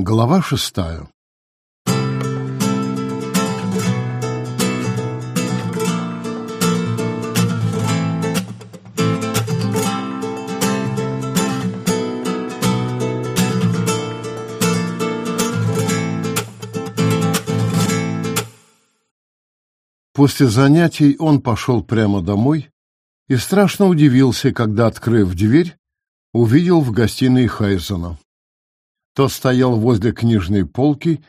Глава шестая После занятий он пошел прямо домой и страшно удивился, когда, открыв дверь, увидел в гостиной Хайзена. Тот стоял возле книжной полки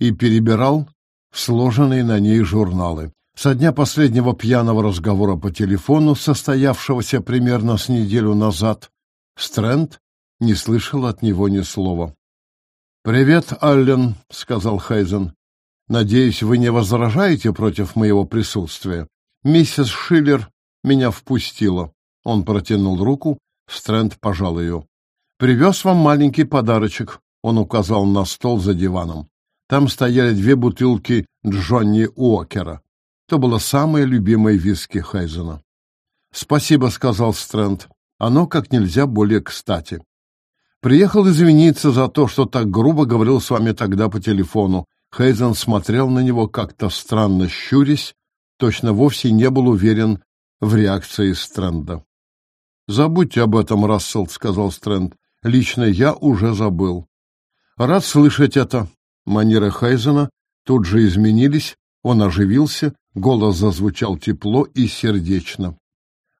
и перебирал сложенные на ней журналы. Со дня последнего пьяного разговора по телефону, состоявшегося примерно с неделю назад, Стрэнд не слышал от него ни слова. «Привет, Аллен», — сказал Хайзен. Надеюсь, вы не возражаете против моего присутствия. Миссис Шиллер меня впустила. Он протянул руку, Стрэнд пожал ее. Привез вам маленький подарочек. Он указал на стол за диваном. Там стояли две бутылки Джонни Уокера. То было самое любимое виски Хайзена. «Спасибо», — сказал Стрэнд. «Оно как нельзя более кстати. Приехал извиниться за то, что так грубо говорил с вами тогда по телефону. Хейзен смотрел на него как-то странно щурясь, точно вовсе не был уверен в реакции Стрэнда. «Забудьте об этом, Рассел», — сказал Стрэнд. «Лично я уже забыл». «Рад слышать это». Манеры Хейзена тут же изменились, он оживился, голос зазвучал тепло и сердечно.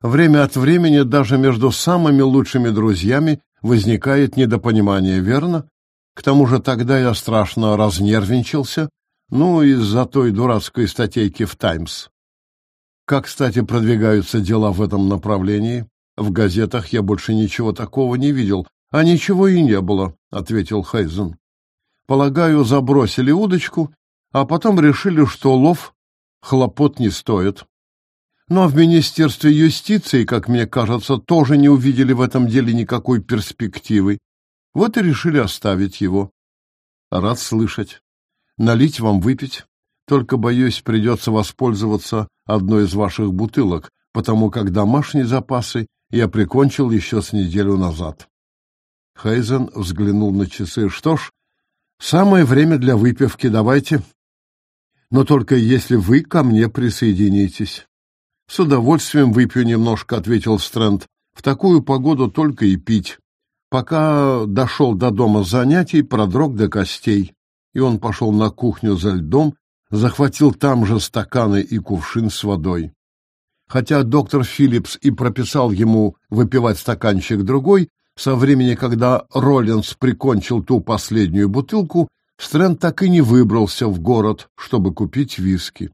Время от времени даже между самыми лучшими друзьями возникает недопонимание, верно? К тому же тогда я страшно разнервничался, ну, из-за той дурацкой статейки в «Таймс». Как, кстати, продвигаются дела в этом направлении? В газетах я больше ничего такого не видел, а ничего и не было, — ответил Хайзен. Полагаю, забросили удочку, а потом решили, что лов хлопот не стоит. Но в Министерстве юстиции, как мне кажется, тоже не увидели в этом деле никакой перспективы. Вот и решили оставить его. Рад слышать. Налить вам выпить. Только, боюсь, придется воспользоваться одной из ваших бутылок, потому как домашние запасы я прикончил еще с неделю назад. Хейзен взглянул на часы. Что ж, самое время для выпивки, давайте. Но только если вы ко мне присоединитесь. С удовольствием выпью немножко, ответил Стрэнд. В такую погоду только и пить. Пока дошел до дома занятий, продрог до костей, и он пошел на кухню за льдом, захватил там же стаканы и кувшин с водой. Хотя доктор Филлипс и прописал ему выпивать стаканчик другой, со времени, когда Роллинс прикончил ту последнюю бутылку, Стрэнд так и не выбрался в город, чтобы купить виски.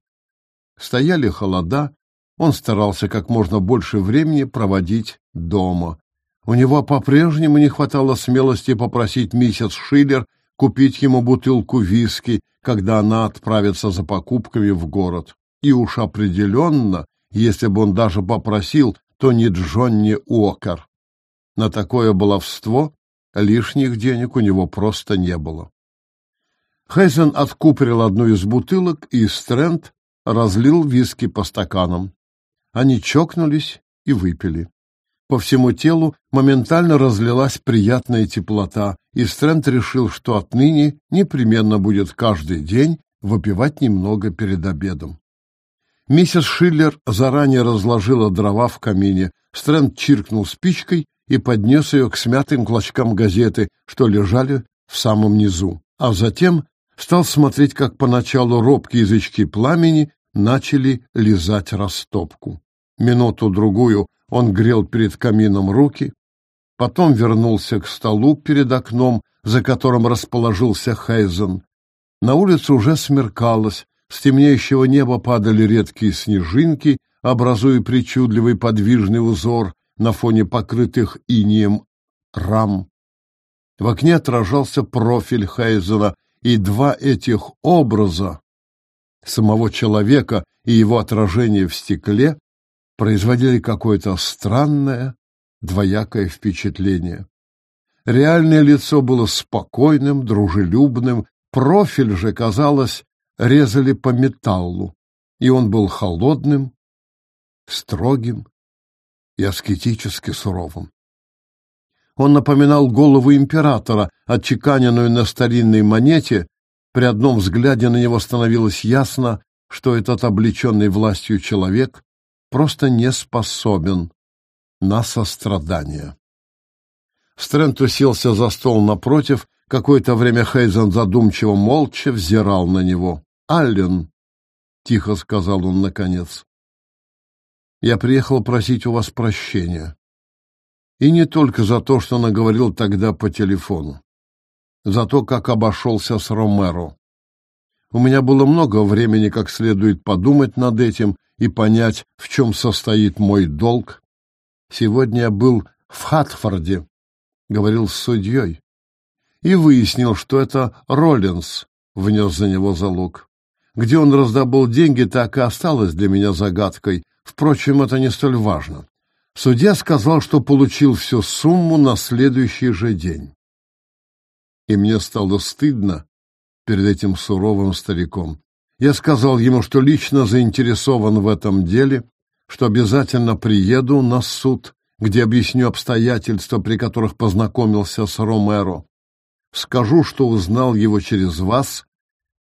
Стояли холода, он старался как можно больше времени проводить дома. У него по-прежнему не хватало смелости попросить миссис Шиллер купить ему бутылку виски, когда она отправится за покупками в город. И уж определенно, если бы он даже попросил, то не Джонни Уокер. На такое баловство лишних денег у него просто не было. Хейзен откупорил одну из бутылок, и Стрэнд разлил виски по стаканам. Они чокнулись и выпили. По всему телу моментально разлилась приятная теплота, и Стрэнд решил, что отныне непременно будет каждый день выпивать немного перед обедом. Миссис Шиллер заранее разложила дрова в камине. Стрэнд чиркнул спичкой и поднес ее к смятым клочкам газеты, что лежали в самом низу. А затем стал смотреть, как поначалу робкие язычки пламени начали лизать растопку. Минуту-другую он грел перед камином руки, потом вернулся к столу перед окном, за которым расположился Хейзен. На улице уже смеркалось, с темнеющего неба падали редкие снежинки, образуя причудливый подвижный узор на фоне покрытых инием рам. В окне отражался профиль Хейзена, и два этих образа, самого человека и его отражение в стекле, производили какое-то странное, двоякое впечатление. Реальное лицо было спокойным, дружелюбным, профиль же, казалось, резали по металлу, и он был холодным, строгим и аскетически суровым. Он напоминал голову императора, отчеканенную на старинной монете. При одном взгляде на него становилось ясно, что этот облеченный властью человек просто не способен на сострадание. Стрэнд уселся за стол напротив. Какое-то время Хейзен задумчиво молча взирал на него. «Аллен», — тихо сказал он наконец, — «я приехал просить у вас прощения. И не только за то, что наговорил тогда по телефону. За то, как обошелся с Ромеро. У меня было много времени как следует подумать над этим и понять, в чем состоит мой долг. Сегодня я был в Хатфорде, говорил с судьей, и выяснил, что это Роллинс внес за него залог. Где он раздобыл деньги, так и осталось для меня загадкой. Впрочем, это не столь важно. Судья сказал, что получил всю сумму на следующий же день. И мне стало стыдно перед этим суровым стариком. Я сказал ему, что лично заинтересован в этом деле, что обязательно приеду на суд, где объясню обстоятельства, при которых познакомился с Ромеро. Скажу, что узнал его через вас,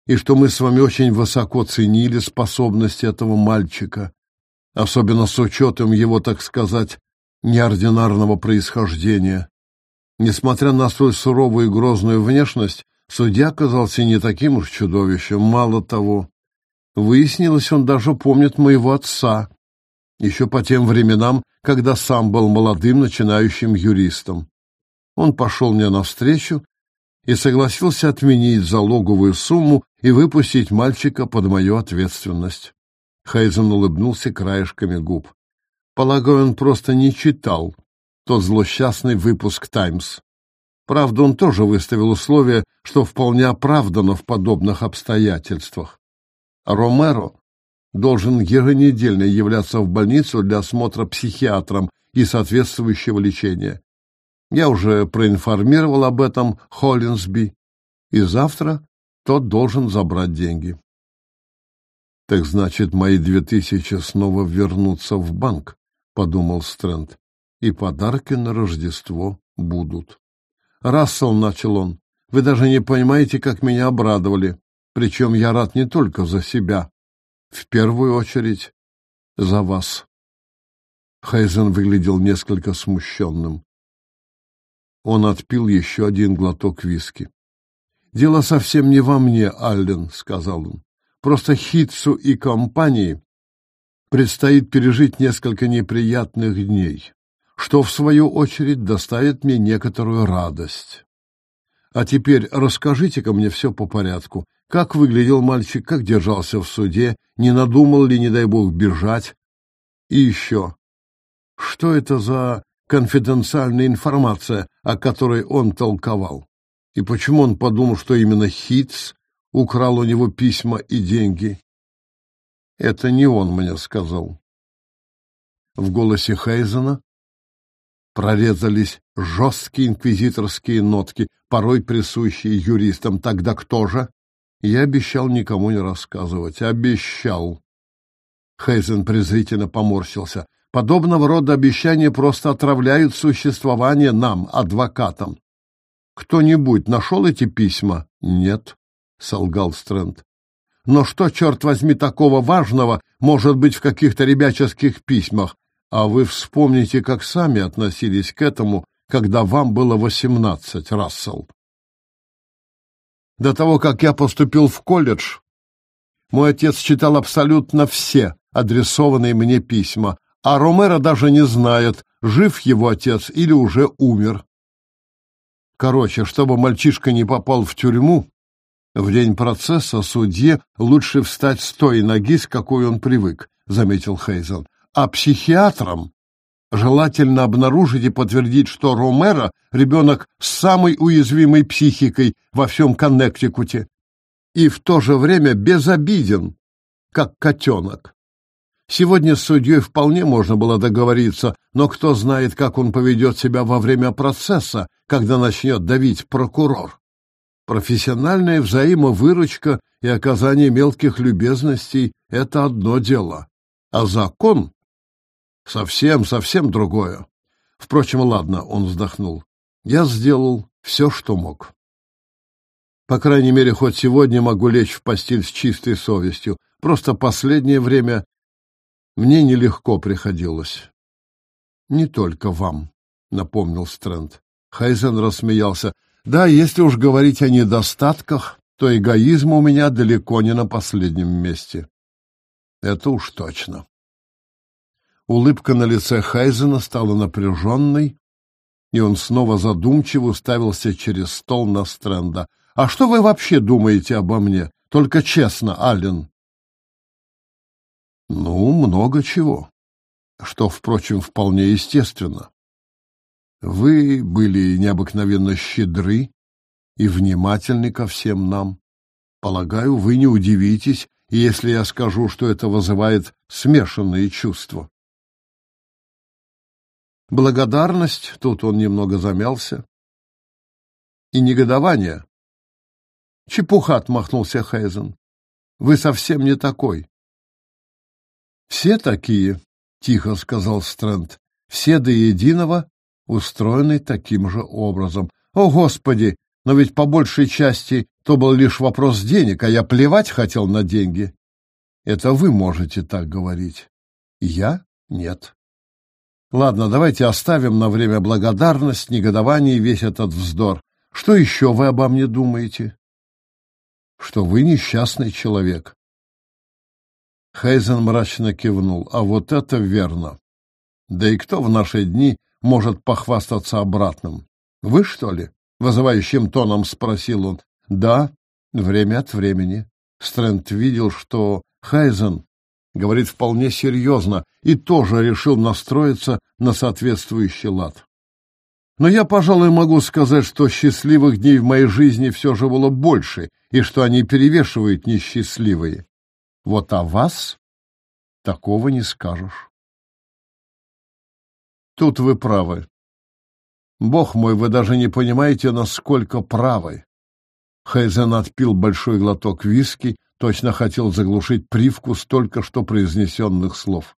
и что мы с вами очень высоко ценили способности этого мальчика, особенно с учетом его, так сказать, неординарного происхождения. Несмотря на свою суровую и грозную внешность, судья оказался не таким уж чудовищем. Мало того, выяснилось, он даже помнит моего отца, еще по тем временам, когда сам был молодым начинающим юристом. Он пошел мне навстречу и согласился отменить залоговую сумму и выпустить мальчика под мою ответственность. Хайзен улыбнулся краешками губ. Полагаю, он просто не читал тот злосчастный выпуск «Таймс». Правда, он тоже выставил условие, что вполне оправдано в подобных обстоятельствах. Ромеро должен еженедельно являться в больницу для осмотра психиатром и соответствующего лечения. Я уже проинформировал об этом Холлинсби, и завтра тот должен забрать деньги. Так значит, мои две тысячи снова вернутся в банк, подумал Стрэнд, и подарки на Рождество будут. Рассел, начал он, вы даже не понимаете, как меня обрадовали. Причем я рад не только за себя, в первую очередь за вас. Хайзен выглядел несколько смущенным. Он отпил еще один глоток виски. «Дело совсем не во мне, Аллен», — сказал он. «Просто Хитсу и компании предстоит пережить несколько неприятных дней, что, в свою очередь, доставит мне некоторую радость. А теперь расскажите-ка мне все по порядку. Как выглядел мальчик, как держался в суде, не надумал ли, не дай бог, бежать? И еще, что это за конфиденциальная информация, о которой он толковал. И почему он подумал, что именно Хитц украл у него письма и деньги? Это не он мне сказал. В голосе Хейзена прорезались жесткие инквизиторские нотки, порой присущие юристам. Тогда кто же? Я обещал никому не рассказывать. Обещал. Хейзен презрительно поморщился. Подобного рода обещания просто отравляют существование нам, адвокатам. Кто-нибудь нашел эти письма? Нет, солгал Стрэнд. Но что, черт возьми, такого важного может быть в каких-то ребяческих письмах? А вы вспомните, как сами относились к этому, когда вам было восемнадцать, Рассел. До того, как я поступил в колледж, мой отец читал абсолютно все адресованные мне письма, а Ромеро даже не знает, жив его отец или уже умер. Короче, чтобы мальчишка не попал в тюрьму, в день процесса судье лучше встать с той ноги, с какой он привык, заметил Хейзен. А психиатрам желательно обнаружить и подтвердить, что Ромеро — ребенок с самой уязвимой психикой во всем Коннектикуте и в то же время безобиден, как котенок. Сегодня с судьей вполне можно было договориться, но кто знает, как он поведет себя во время процесса, когда начнет давить прокурор. Профессиональная взаимовыручка и оказание мелких любезностей — это одно дело, а закон — совсем-совсем другое. Впрочем, ладно, он вздохнул. Я сделал все, что мог. По крайней мере, хоть сегодня могу лечь в постель с чистой совестью. Просто последнее время мне нелегко приходилось. Не только вам, напомнил Стрэнд. Хайзен рассмеялся. Да, если уж говорить о недостатках, то эгоизм у меня далеко не на последнем месте. Это уж точно. Улыбка на лице Хайзена стала напряженной, и он снова задумчиво уставился через стол на Стрэнда. «А что вы вообще думаете обо мне? Только честно, Аллен». «Ну, много чего, что, впрочем, вполне естественно. Вы были необыкновенно щедры и внимательны ко всем нам. Полагаю, вы не удивитесь, если я скажу, что это вызывает смешанные чувства. Благодарность, тут он немного замялся, и негодование. Чепуха, отмахнулся Хейзен. Вы совсем не такой. Все такие, тихо сказал Стрэнд. Все до единого устроены таким же образом. О, Господи, но ведь по большей части то был лишь вопрос денег, а я плевать хотел на деньги. Это вы можете так говорить. Я — нет. Ладно, давайте оставим на время благодарность, негодование и весь этот вздор. Что еще вы обо мне думаете? Что вы несчастный человек. Хейзен мрачно кивнул. А вот это верно. Да и кто в наши дни может похвастаться обратным? Вы, что ли? Вызывающим тоном спросил он. Да, время от времени. Стрэнд видел, что Хайзен говорит вполне серьезно и тоже решил настроиться на соответствующий лад. Но я, пожалуй, могу сказать, что счастливых дней в моей жизни все же было больше, и что они перевешивают несчастливые. Вот о вас такого не скажешь. Тут вы правы. Бог мой, вы даже не понимаете, насколько правы. Хейзен отпил большой глоток виски, точно хотел заглушить привкус только что произнесенных слов.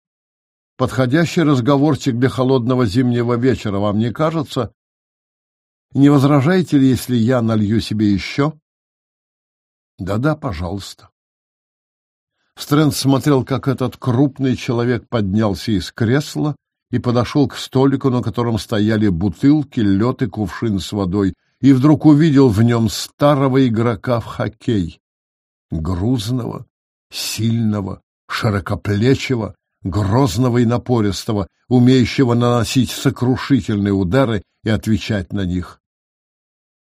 Подходящий разговорчик для холодного зимнего вечера, вам не кажется? Не возражаете ли, если я налью себе еще? Да-да, пожалуйста. Стрэнд смотрел, как этот крупный человек поднялся из кресла и подошел к столику, на котором стояли бутылки, лед и кувшин с водой, и вдруг увидел в нем старого игрока в хоккей. Грузного, сильного, широкоплечего, грозного и напористого, умеющего наносить сокрушительные удары и отвечать на них.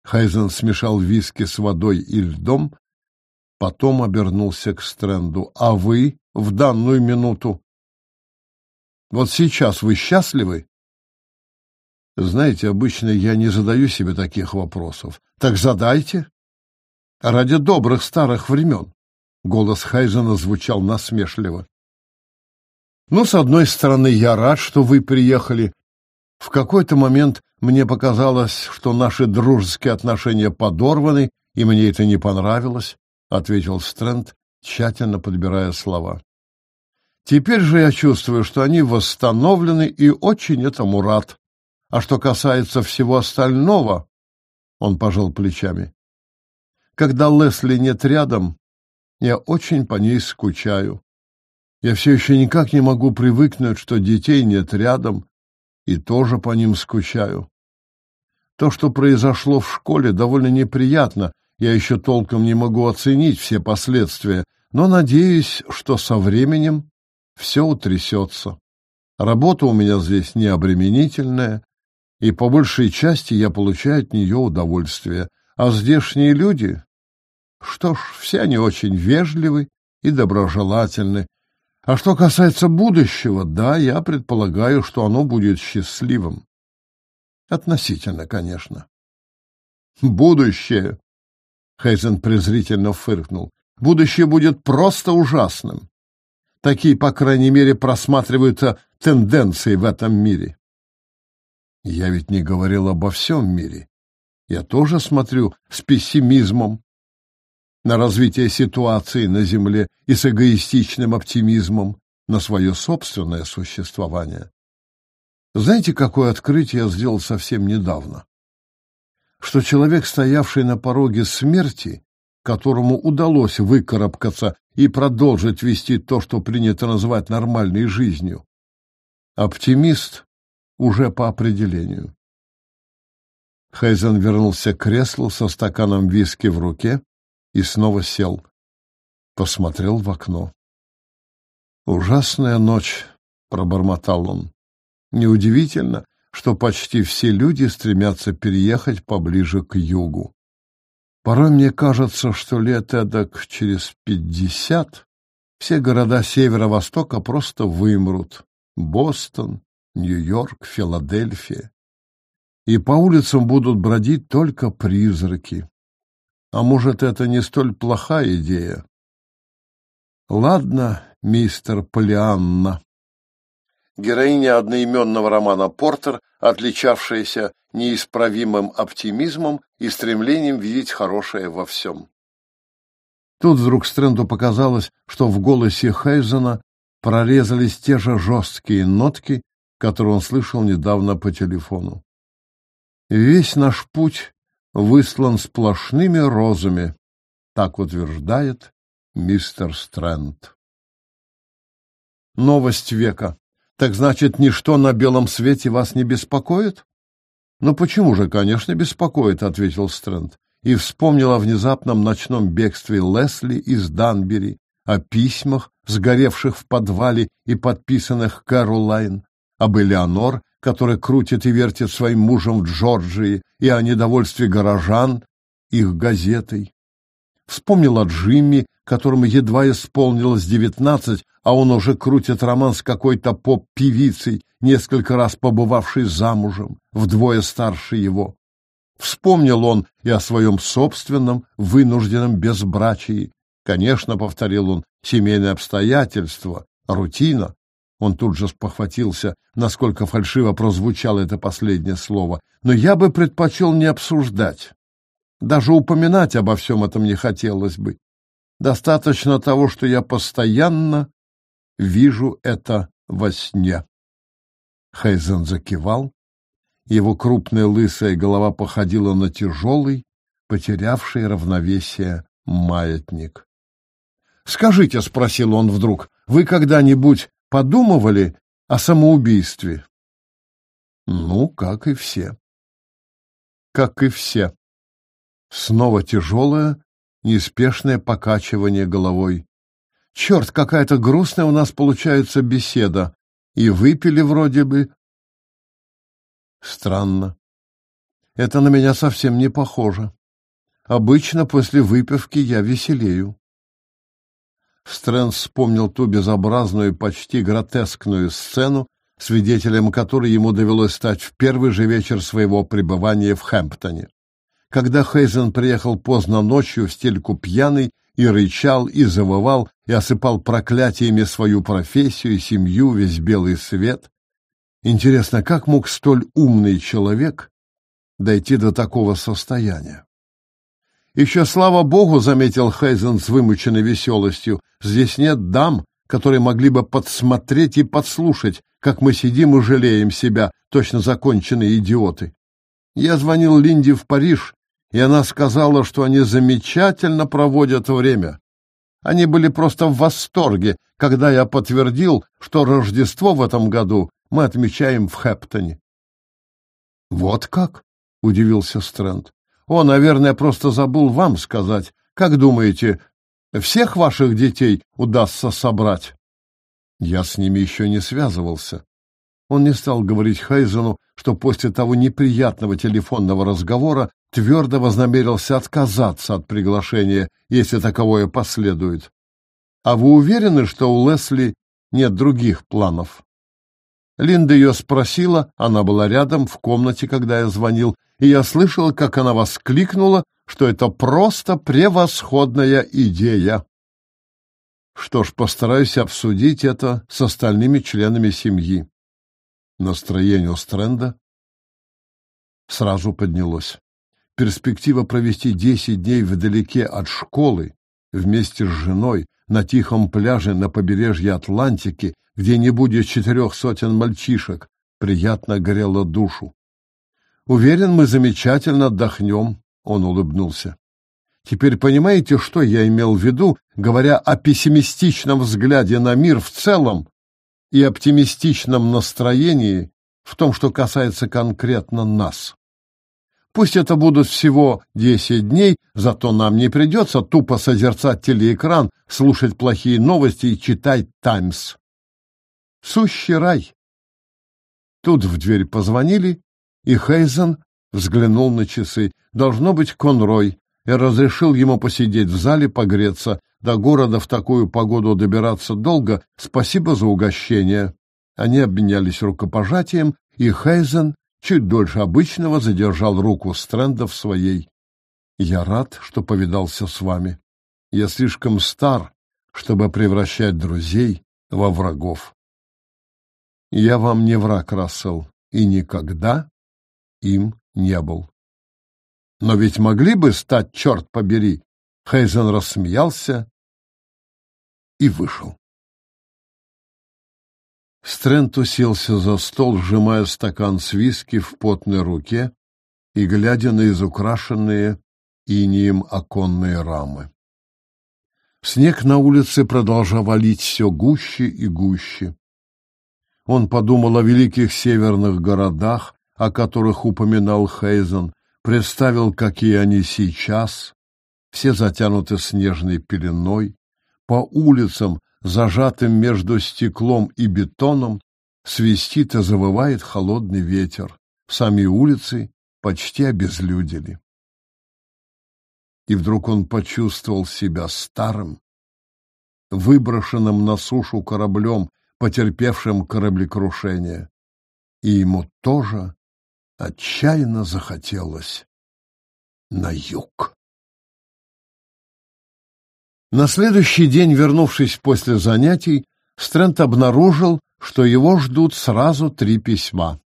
Хайзен смешал виски с водой и льдом, потом обернулся к Стрэнду. «А вы в данную минуту вот сейчас вы счастливы? Знаете, обычно я не задаю себе таких вопросов. Так задайте. Ради добрых старых времен. Голос Хайзена звучал насмешливо. Ну, с одной стороны, я рад, что вы приехали. В какой-то момент мне показалось, что наши дружеские отношения подорваны, и мне это не понравилось, — ответил Стрэнд, тщательно подбирая слова. Теперь же я чувствую, что они восстановлены и очень этому рад. А что касается всего остального, он пожал плечами. Когда Лесли нет рядом, я очень по ней скучаю. Я все еще никак не могу привыкнуть, что детей нет рядом, и тоже по ним скучаю. То, что произошло в школе, довольно неприятно. Я еще толком не могу оценить все последствия, но надеюсь, что со временем все утрясется. Работа у меня здесь необременительная, и по большей части я получаю от нее удовольствие. А здешние люди, что ж, все они очень вежливы и доброжелательны. А что касается будущего, да, я предполагаю, что оно будет счастливым. Относительно, конечно. Будущее, Хейзен презрительно фыркнул. Будущее будет просто ужасным. Такие, по крайней мере, просматриваются тенденции в этом мире. Я ведь не говорил обо всем мире. Я тоже смотрю с пессимизмом на развитие ситуации на Земле и с эгоистичным оптимизмом на свое собственное существование. Знаете, какое открытие я сделал совсем недавно? что человек, стоявший на пороге смерти, которому удалось выкарабкаться и продолжить вести то, что принято называть нормальной жизнью, оптимист уже по определению. Хейзен вернулся к креслу со стаканом виски в руке и снова сел. Посмотрел в окно. «Ужасная ночь», — пробормотал он. «Неудивительно, что почти все люди стремятся переехать поближе к югу. Порой мне кажется, что лет эдак через пятьдесят все города северо-востока просто вымрут. Бостон, Нью-Йорк, Филадельфия и по улицам будут бродить только призраки. А может, это не столь плохая идея? Ладно, мистер Полианна. Героиня одноименного романа «Портер», отличавшаяся неисправимым оптимизмом и стремлением видеть хорошее во всем. Тут вдруг Стрэнду показалось, что в голосе Хейзена прорезались те же жесткие нотки, которые он слышал недавно по телефону. Весь наш путь выслан сплошными розами, так утверждает мистер Стрэнд. Новость века. Так значит, ничто на белом свете вас не беспокоит? Ну почему же, конечно, беспокоит, ответил Стрэнд и вспомнил о внезапном ночном бегстве Лесли из Данбери, о письмах, сгоревших в подвале и подписанных Кэролайн, об Элеонор, который крутит и вертит своим мужем в Джорджии, и о недовольстве горожан их газетой. Вспомнил о Джимми, которому едва исполнилось девятнадцать, а он уже крутит роман с какой-то поп-певицей, несколько раз побывавшей замужем, вдвое старше его. Вспомнил он и о своем собственном вынужденном безбрачии. Конечно, повторил он, семейные обстоятельства, рутина, он тут же спохватился, насколько фальшиво прозвучало это последнее слово. Но я бы предпочел не обсуждать. Даже упоминать обо всем этом не хотелось бы. Достаточно того, что я постоянно вижу это во сне. Хейзен закивал. Его крупная лысая голова походила на тяжелый, потерявший равновесие маятник. «Скажите», — спросил он вдруг, — «вы когда-нибудь подумывали о самоубийстве? Ну, как и все. Как и все. Снова тяжелое, неспешное покачивание головой. Черт, какая-то грустная у нас получается беседа. И выпили вроде бы. Странно. Это на меня совсем не похоже. Обычно после выпивки я веселею. Стрэнд вспомнил ту безобразную, почти гротескную сцену, свидетелем которой ему довелось стать в первый же вечер своего пребывания в Хэмптоне. Когда Хейзен приехал поздно ночью в стельку пьяный и рычал, и завывал, и осыпал проклятиями свою профессию, семью, весь белый свет. Интересно, как мог столь умный человек дойти до такого состояния? Еще слава богу, заметил Хейзен с вымученной веселостью, здесь нет дам, которые могли бы подсмотреть и подслушать, как мы сидим и жалеем себя, точно законченные идиоты. Я звонил Линде в Париж, и она сказала, что они замечательно проводят время. Они были просто в восторге, когда я подтвердил, что Рождество в этом году мы отмечаем в Хэптоне. Вот как? удивился Стрэнд. О, наверное, просто забыл вам сказать. Как думаете, всех ваших детей удастся собрать? Я с ними еще не связывался. Он не стал говорить Хайзену, что после того неприятного телефонного разговора твердо вознамерился отказаться от приглашения, если таковое последует. А вы уверены, что у Лесли нет других планов? Линда ее спросила, она была рядом в комнате, когда я звонил, и я слышал, как она воскликнула, что это просто превосходная идея. Что ж, постараюсь обсудить это с остальными членами семьи. Настроение у Стрэнда сразу поднялось. Перспектива провести десять дней вдалеке от школы вместе с женой на тихом пляже на побережье Атлантики, где не будет четырех сотен мальчишек, приятно горела душу. Уверен, мы замечательно отдохнем, он улыбнулся. Теперь понимаете, что я имел в виду, говоря о пессимистичном взгляде на мир в целом и оптимистичном настроении в том, что касается конкретно нас. Пусть это будут всего десять дней, зато нам не придется тупо созерцать телеэкран, слушать плохие новости и читать «Таймс». Сущий рай. Тут в дверь позвонили, и Хейзен взглянул на часы. Должно быть Конрой, и разрешил ему посидеть в зале, погреться. До города в такую погоду добираться долго. Спасибо за угощение. Они обменялись рукопожатием, и Хейзен чуть дольше обычного задержал руку Стрэнда в своей. «Я рад, что повидался с вами. Я слишком стар, чтобы превращать друзей во врагов. Я вам не враг, Рассел, и никогда им не был. Но ведь могли бы стать, черт побери!» Хейзен рассмеялся и вышел. Стрэнд уселся за стол, сжимая стакан с виски в потной руке и глядя на изукрашенные инием оконные рамы. Снег на улице продолжал валить все гуще и гуще. Он подумал о великих северных городах, о которых упоминал Хейзен, представил, какие они сейчас, все затянуты снежной пеленой, по улицам, зажатым между стеклом и бетоном, свистит и завывает холодный ветер. Сами улицы почти обезлюдили. И вдруг он почувствовал себя старым, выброшенным на сушу кораблем, потерпевшим кораблекрушение. И ему тоже отчаянно захотелось на юг. На следующий день, вернувшись после занятий, Стрэнд обнаружил, что его ждут сразу три письма.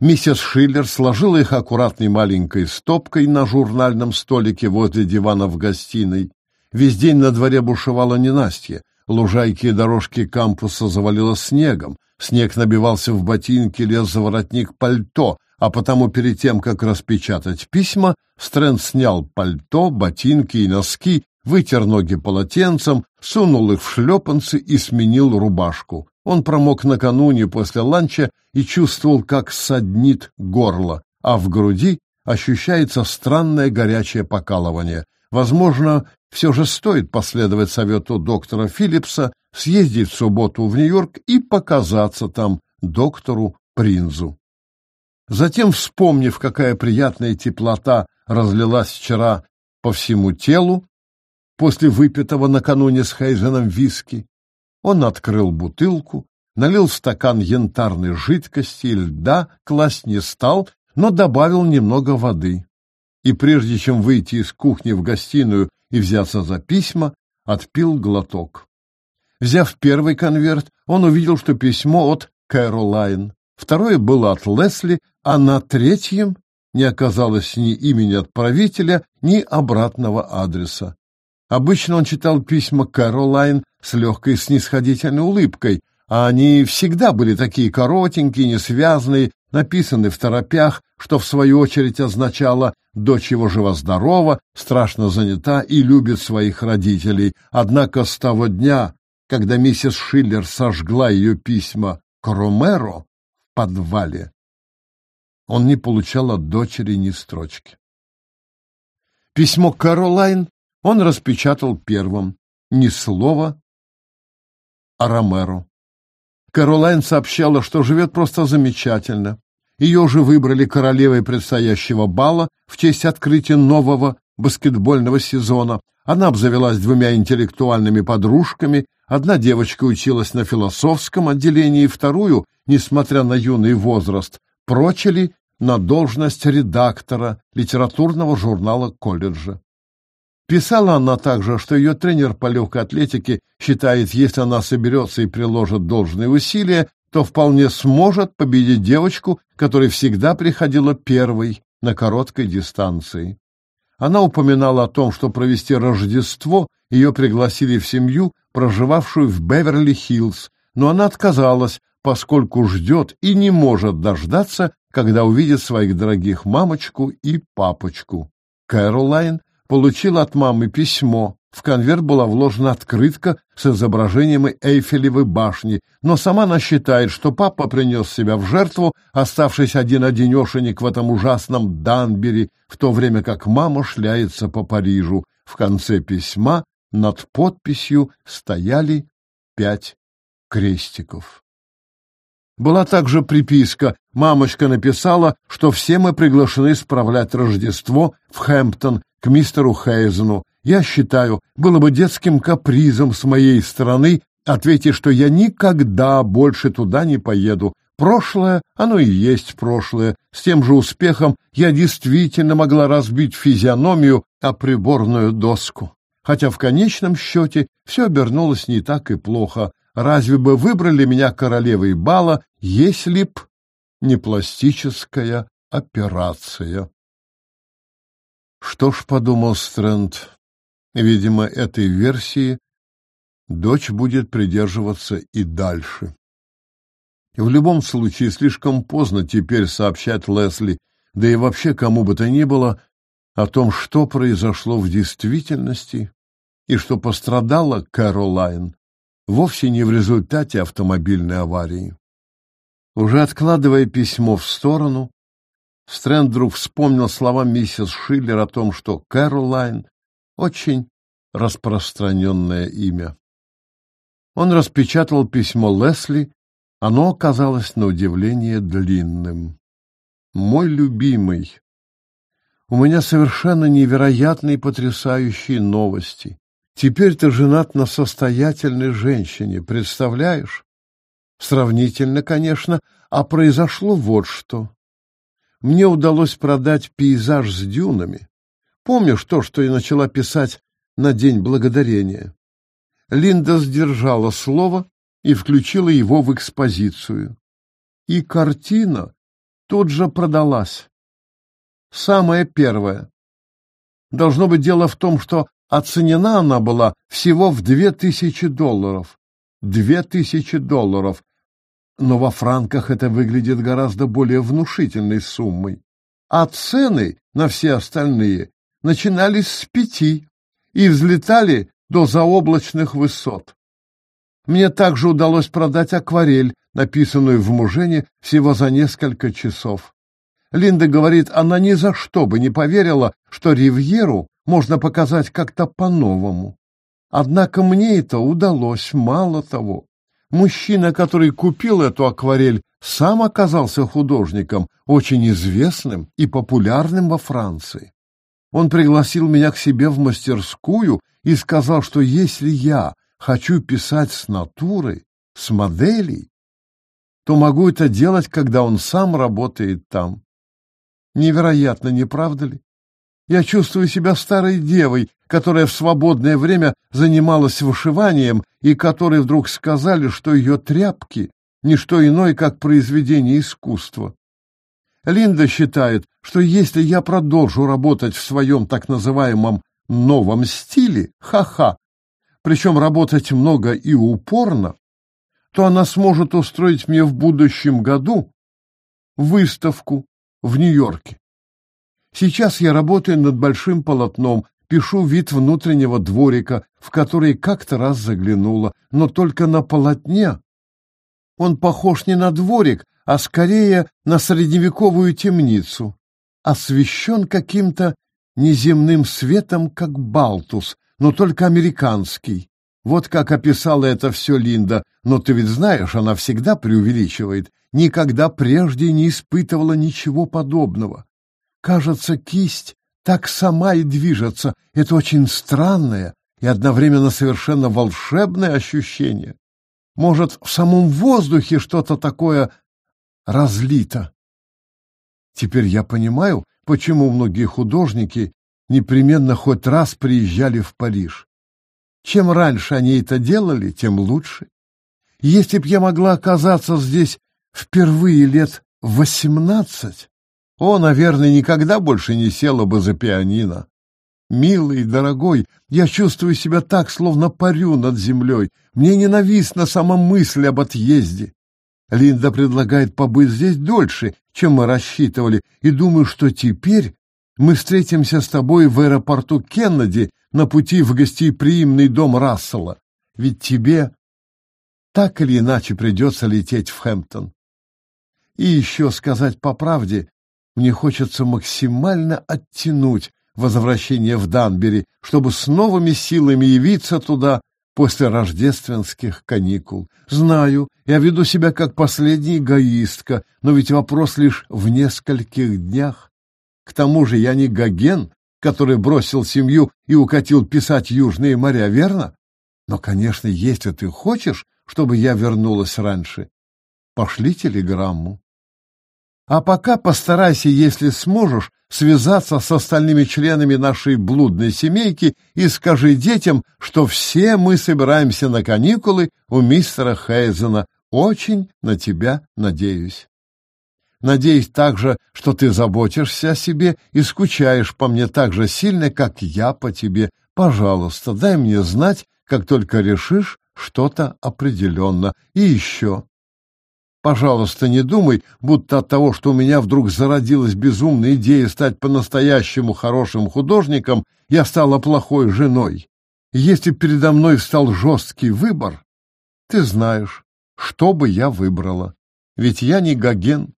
Миссис Шиллер сложила их аккуратной маленькой стопкой на журнальном столике возле дивана в гостиной. Весь день на дворе бушевало ненастье. Лужайки и дорожки кампуса завалило снегом. Снег набивался в ботинки, лез за воротник пальто, а потому перед тем, как распечатать письма, Стрэнд снял пальто, ботинки и носки, вытер ноги полотенцем, сунул их в шлепанцы и сменил рубашку. Он промок накануне после ланча и чувствовал, как саднит горло, а в груди ощущается странное горячее покалывание. Возможно, все же стоит последовать совету доктора Филлипса, съездить в субботу в Нью-Йорк и показаться там доктору Принзу. Затем, вспомнив, какая приятная теплота разлилась вчера по всему телу, после выпитого накануне с Хейзеном виски, он открыл бутылку, налил стакан янтарной жидкости и льда, класть не стал, но добавил немного воды. И прежде чем выйти из кухни в гостиную и взяться за письма, отпил глоток. Взяв первый конверт, он увидел, что письмо от Кэролайн. Второе было от Лесли, а на третьем не оказалось ни имени отправителя, ни обратного адреса. Обычно он читал письма Кэролайн с легкой снисходительной улыбкой, а они всегда были такие коротенькие, несвязные, написаны в торопях, что в свою очередь означало «дочь его жива-здорова, страшно занята и любит своих родителей». Однако с того дня, когда миссис Шиллер сожгла ее письма к Ромеро в подвале, он не получал от дочери ни строчки. Письмо Каролайн он распечатал первым. Ни слова о Ромеро. Каролайн сообщала, что живет просто замечательно. Ее уже выбрали королевой предстоящего бала в честь открытия нового баскетбольного сезона. Она обзавелась двумя интеллектуальными подружками. Одна девочка училась на философском отделении, вторую, несмотря на юный возраст, прочили на должность редактора литературного журнала колледжа. Писала она также, что ее тренер по легкой атлетике считает, если она соберется и приложит должные усилия, то вполне сможет победить девочку, которая всегда приходила первой на короткой дистанции. Она упоминала о том, что провести Рождество ее пригласили в семью, проживавшую в Беверли-Хиллз, но она отказалась, поскольку ждет и не может дождаться, когда увидит своих дорогих мамочку и папочку. Кэролайн получил от мамы письмо. В конверт была вложена открытка с изображением Эйфелевой башни, но сама она считает, что папа принес себя в жертву, оставшись один-одинешенек в этом ужасном Данбери, в то время как мама шляется по Парижу. В конце письма над подписью стояли пять крестиков. Была также приписка. Мамочка написала, что все мы приглашены справлять Рождество в Хэмптон к мистеру Хейзену. Я считаю, было бы детским капризом с моей стороны ответить, что я никогда больше туда не поеду. Прошлое, оно и есть прошлое. С тем же успехом я действительно могла разбить физиономию о приборную доску. Хотя в конечном счете все обернулось не так и плохо разве бы выбрали меня королевой бала, если б не пластическая операция? Что ж, подумал Стрэнд, видимо, этой версии дочь будет придерживаться и дальше. В любом случае, слишком поздно теперь сообщать Лесли, да и вообще кому бы то ни было, о том, что произошло в действительности и что пострадала Кэролайн вовсе не в результате автомобильной аварии. Уже откладывая письмо в сторону, Стрэнд вдруг вспомнил слова миссис Шиллер о том, что Кэролайн — очень распространенное имя. Он распечатал письмо Лесли, оно оказалось на удивление длинным. «Мой любимый, у меня совершенно невероятные потрясающие новости. Теперь ты женат на состоятельной женщине, представляешь? Сравнительно, конечно, а произошло вот что. Мне удалось продать пейзаж с дюнами. Помнишь то, что я начала писать на День Благодарения? Линда сдержала слово и включила его в экспозицию. И картина тут же продалась. Самая первая. Должно быть дело в том, что Оценена она была всего в две тысячи долларов. Две тысячи долларов. Но во франках это выглядит гораздо более внушительной суммой. А цены на все остальные начинались с пяти и взлетали до заоблачных высот. Мне также удалось продать акварель, написанную в Мужене всего за несколько часов. Линда говорит, она ни за что бы не поверила, что Ривьеру можно показать как-то по-новому. Однако мне это удалось, мало того. Мужчина, который купил эту акварель, сам оказался художником, очень известным и популярным во Франции. Он пригласил меня к себе в мастерскую и сказал, что если я хочу писать с натуры, с моделей, то могу это делать, когда он сам работает там. Невероятно, не правда ли? Я чувствую себя старой девой, которая в свободное время занималась вышиванием и которой вдруг сказали, что ее тряпки — не что иное, как произведение искусства. Линда считает, что если я продолжу работать в своем так называемом новом стиле, ха-ха, причем работать много и упорно, то она сможет устроить мне в будущем году выставку в Нью-Йорке. Сейчас я работаю над большим полотном, пишу вид внутреннего дворика, в который как-то раз заглянула, но только на полотне. Он похож не на дворик, а скорее на средневековую темницу, освещен каким-то неземным светом, как балтус, но только американский. Вот как описала это все Линда, но ты ведь знаешь, она всегда преувеличивает, никогда прежде не испытывала ничего подобного. Кажется, кисть так сама и движется. Это очень странное и одновременно совершенно волшебное ощущение. Может, в самом воздухе что-то такое разлито. Теперь я понимаю, почему многие художники непременно хоть раз приезжали в Париж. Чем раньше они это делали, тем лучше. Если б я могла оказаться здесь впервые лет восемнадцать, о, наверное, никогда больше не села бы за пианино. Милый, дорогой, я чувствую себя так, словно парю над землей. Мне ненавистна сама мысль об отъезде. Линда предлагает побыть здесь дольше, чем мы рассчитывали, и думаю, что теперь мы встретимся с тобой в аэропорту Кеннеди на пути в гостеприимный дом Рассела. Ведь тебе так или иначе придется лететь в Хэмптон. И еще сказать по правде, мне хочется максимально оттянуть возвращение в Данбери, чтобы с новыми силами явиться туда после рождественских каникул. Знаю, я веду себя как последняя эгоистка, но ведь вопрос лишь в нескольких днях. К тому же я не Гоген, который бросил семью и укатил писать южные моря, верно? Но, конечно, если ты хочешь, чтобы я вернулась раньше, пошли телеграмму. А пока постарайся, если сможешь, связаться с остальными членами нашей блудной семейки и скажи детям, что все мы собираемся на каникулы у мистера Хейзена. Очень на тебя надеюсь. Надеюсь также, что ты заботишься о себе и скучаешь по мне так же сильно, как я по тебе. Пожалуйста, дай мне знать, как только решишь что-то определенно. И еще. Пожалуйста, не думай, будто от того, что у меня вдруг зародилась безумная идея стать по-настоящему хорошим художником, я стала плохой женой. Если передо мной встал жесткий выбор, ты знаешь, что бы я выбрала. Ведь я не Гоген,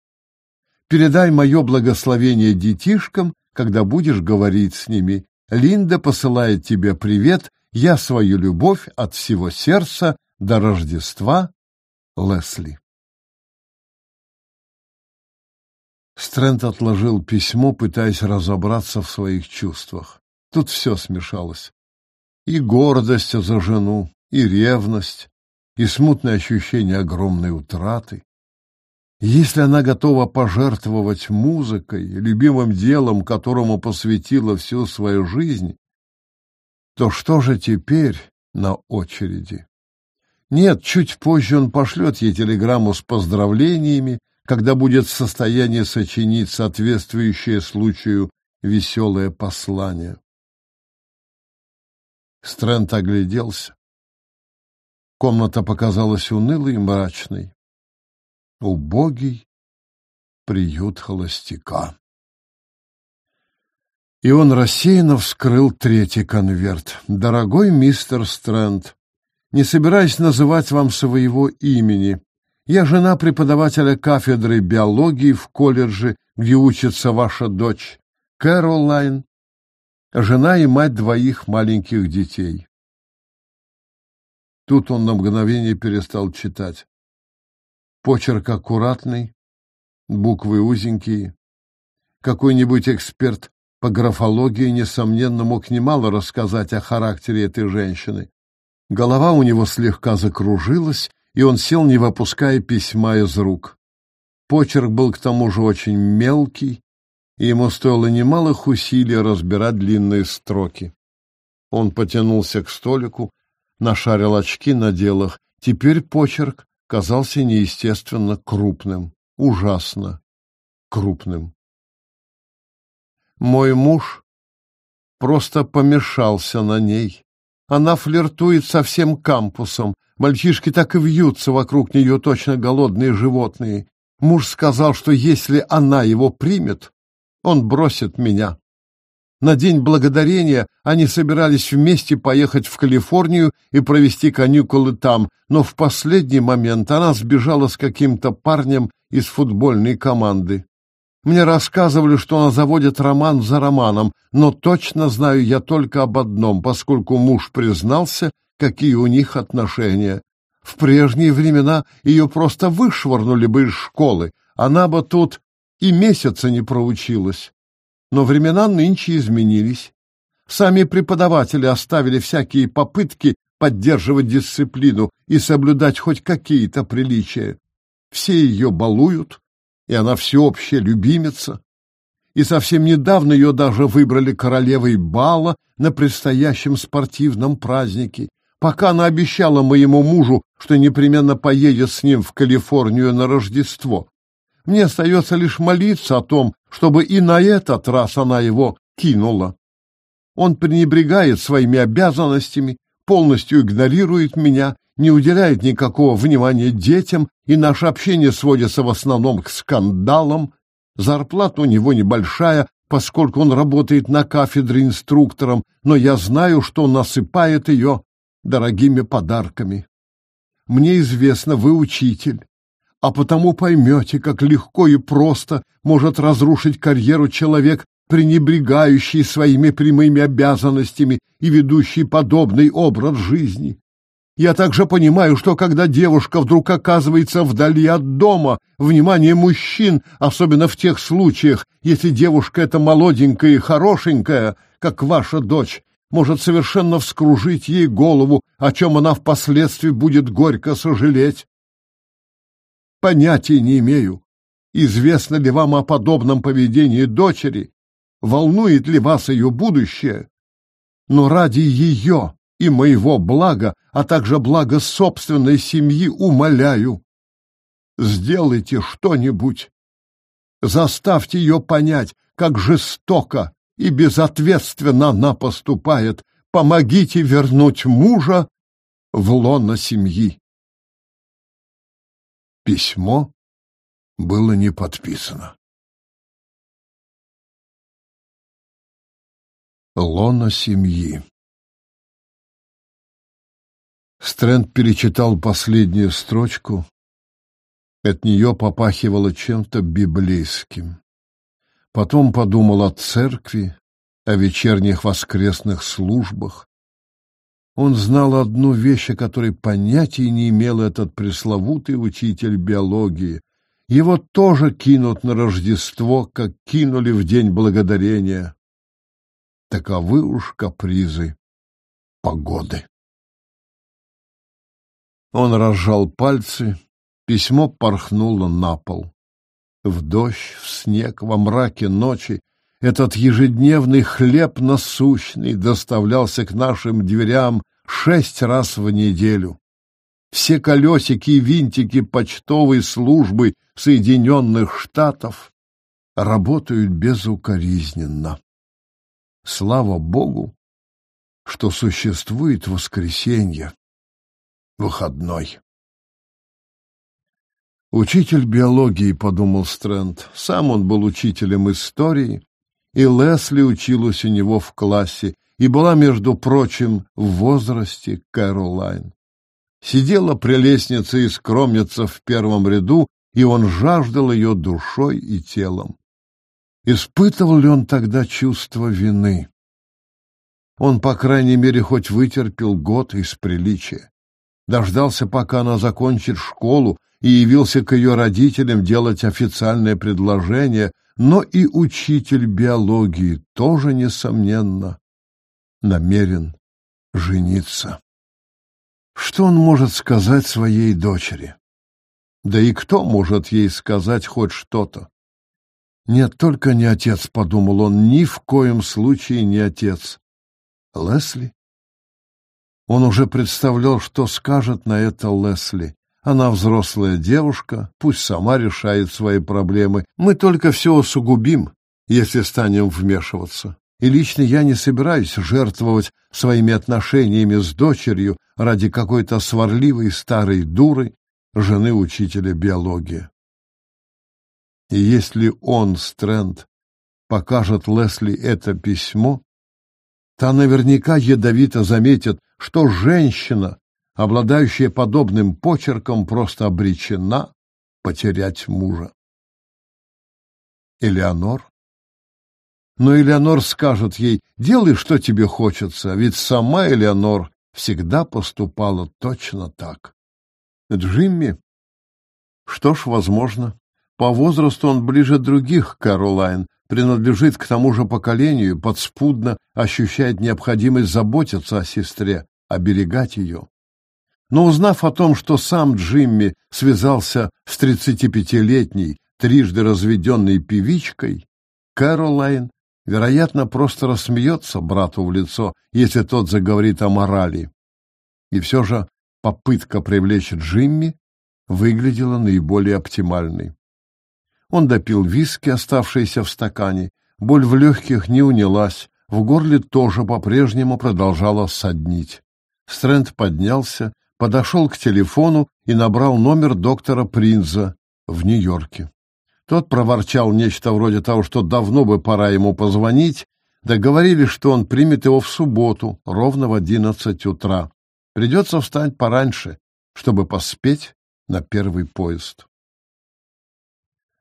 Передай мое благословение детишкам, когда будешь говорить с ними. Линда посылает тебе привет. Я свою любовь от всего сердца до Рождества. Лесли. Стрэнд отложил письмо, пытаясь разобраться в своих чувствах. Тут все смешалось. И гордость за жену, и ревность, и смутное ощущение огромной утраты. Если она готова пожертвовать музыкой, любимым делом, которому посвятила всю свою жизнь, то что же теперь на очереди? Нет, чуть позже он пошлет ей телеграмму с поздравлениями, когда будет в состоянии сочинить соответствующее случаю веселое послание. Стрэнд огляделся. Комната показалась унылой и мрачной убогий приют холостяка. И он рассеянно вскрыл третий конверт. «Дорогой мистер Стрэнд, не собираюсь называть вам своего имени. Я жена преподавателя кафедры биологии в колледже, где учится ваша дочь, Кэролайн, жена и мать двоих маленьких детей». Тут он на мгновение перестал читать. Почерк аккуратный, буквы узенькие. Какой-нибудь эксперт по графологии, несомненно, мог немало рассказать о характере этой женщины. Голова у него слегка закружилась, и он сел, не выпуская письма из рук. Почерк был к тому же очень мелкий, и ему стоило немалых усилий разбирать длинные строки. Он потянулся к столику, нашарил очки, надел их. Теперь почерк казался неестественно крупным, ужасно крупным. Мой муж просто помешался на ней. Она флиртует со всем кампусом. Мальчишки так и вьются вокруг нее, точно голодные животные. Муж сказал, что если она его примет, он бросит меня. На День Благодарения они собирались вместе поехать в Калифорнию и провести каникулы там, но в последний момент она сбежала с каким-то парнем из футбольной команды. Мне рассказывали, что она заводит роман за романом, но точно знаю я только об одном, поскольку муж признался, какие у них отношения. В прежние времена ее просто вышвырнули бы из школы, она бы тут и месяца не проучилась. Но времена нынче изменились. Сами преподаватели оставили всякие попытки поддерживать дисциплину и соблюдать хоть какие-то приличия. Все ее балуют, и она всеобщая любимица. И совсем недавно ее даже выбрали королевой бала на предстоящем спортивном празднике, пока она обещала моему мужу, что непременно поедет с ним в Калифорнию на Рождество. Мне остается лишь молиться о том, чтобы и на этот раз она его кинула. Он пренебрегает своими обязанностями, полностью игнорирует меня, не уделяет никакого внимания детям, и наше общение сводится в основном к скандалам Зарплата у него небольшая, поскольку он работает на кафедре инструктором, но я знаю, что насыпает ее дорогими подарками. Мне известно, вы учитель, а потому поймете, как легко и просто может разрушить карьеру человек, пренебрегающий своими прямыми обязанностями и ведущий подобный образ жизни. Я также понимаю, что когда девушка вдруг оказывается вдали от дома, внимание мужчин, особенно в тех случаях, если девушка эта молоденькая и хорошенькая, как ваша дочь, может совершенно вскружить ей голову, о чем она впоследствии будет горько сожалеть. Понятия не имею, известно ли вам о подобном поведении дочери, волнует ли вас ее будущее, но ради ее и моего блага, а также блага собственной семьи, умоляю, сделайте что-нибудь. Заставьте ее понять, как жестоко и безответственно она поступает. Помогите вернуть мужа в лоно семьи. Письмо было не подписано. Лона семьи. Стрэнд перечитал последнюю строчку. От нее попахивало чем-то библейским. Потом подумал о церкви, о вечерних воскресных службах. Он знал одну вещь, о которой понятия не имел этот пресловутый учитель биологии. Его тоже кинут на Рождество, как кинули в День Благодарения. Таковы уж капризы погоды. Он разжал пальцы, письмо порхнуло на пол. В дождь, в снег, во мраке ночи этот ежедневный хлеб насущный доставлялся к нашим дверям шесть раз в неделю. Все колесики и винтики почтовой службы Соединенных Штатов работают безукоризненно. Слава Богу, что существует воскресенье выходной. Учитель биологии, подумал Стрэнд. Сам он был учителем истории, и Лесли училась у него в классе и была, между прочим, в возрасте Кэролайн. Сидела при лестнице и скромница в первом ряду, и он жаждал ее душой и телом. Испытывал ли он тогда чувство вины? Он, по крайней мере, хоть вытерпел год из приличия дождался, пока она закончит школу, и явился к ее родителям делать официальное предложение, но и учитель биологии тоже, несомненно, намерен жениться. Что он может сказать своей дочери? Да и кто может ей сказать хоть что-то? Нет, только не отец, подумал он, ни в коем случае не отец. Лесли? Он уже представлял, что скажет на это Лесли. Она взрослая девушка, пусть сама решает свои проблемы. Мы только все усугубим, если станем вмешиваться. И лично я не собираюсь жертвовать своими отношениями с дочерью ради какой-то сварливой старой дуры, жены учителя биологии. И если он, Стрэнд, покажет Лесли это письмо, Та наверняка ядовито заметит, что женщина, обладающая подобным почерком, просто обречена потерять мужа. Элеонор? Но Элеонор скажет ей, делай, что тебе хочется, ведь сама Элеонор всегда поступала точно так. Джимми? Что ж, возможно. По возрасту он ближе других, Кэролайн, принадлежит к тому же поколению, подспудно ощущает необходимость заботиться о сестре, оберегать ее. Но узнав о том, что сам Джимми связался с 35-летней, трижды разведенной певичкой, Кэролайн, вероятно, просто рассмеется брату в лицо, если тот заговорит о морали. И все же попытка привлечь Джимми выглядела наиболее оптимальной. Он допил виски, оставшиеся в стакане. Боль в легких не унялась, в горле тоже по-прежнему продолжала соднить. Стрэнд поднялся, подошел к телефону и набрал номер доктора Принза в Нью-Йорке. Тот проворчал нечто вроде того, что давно бы пора ему позвонить, договорились, что он примет его в субботу, ровно в одиннадцать утра. Придется встать пораньше, чтобы поспеть на первый поезд.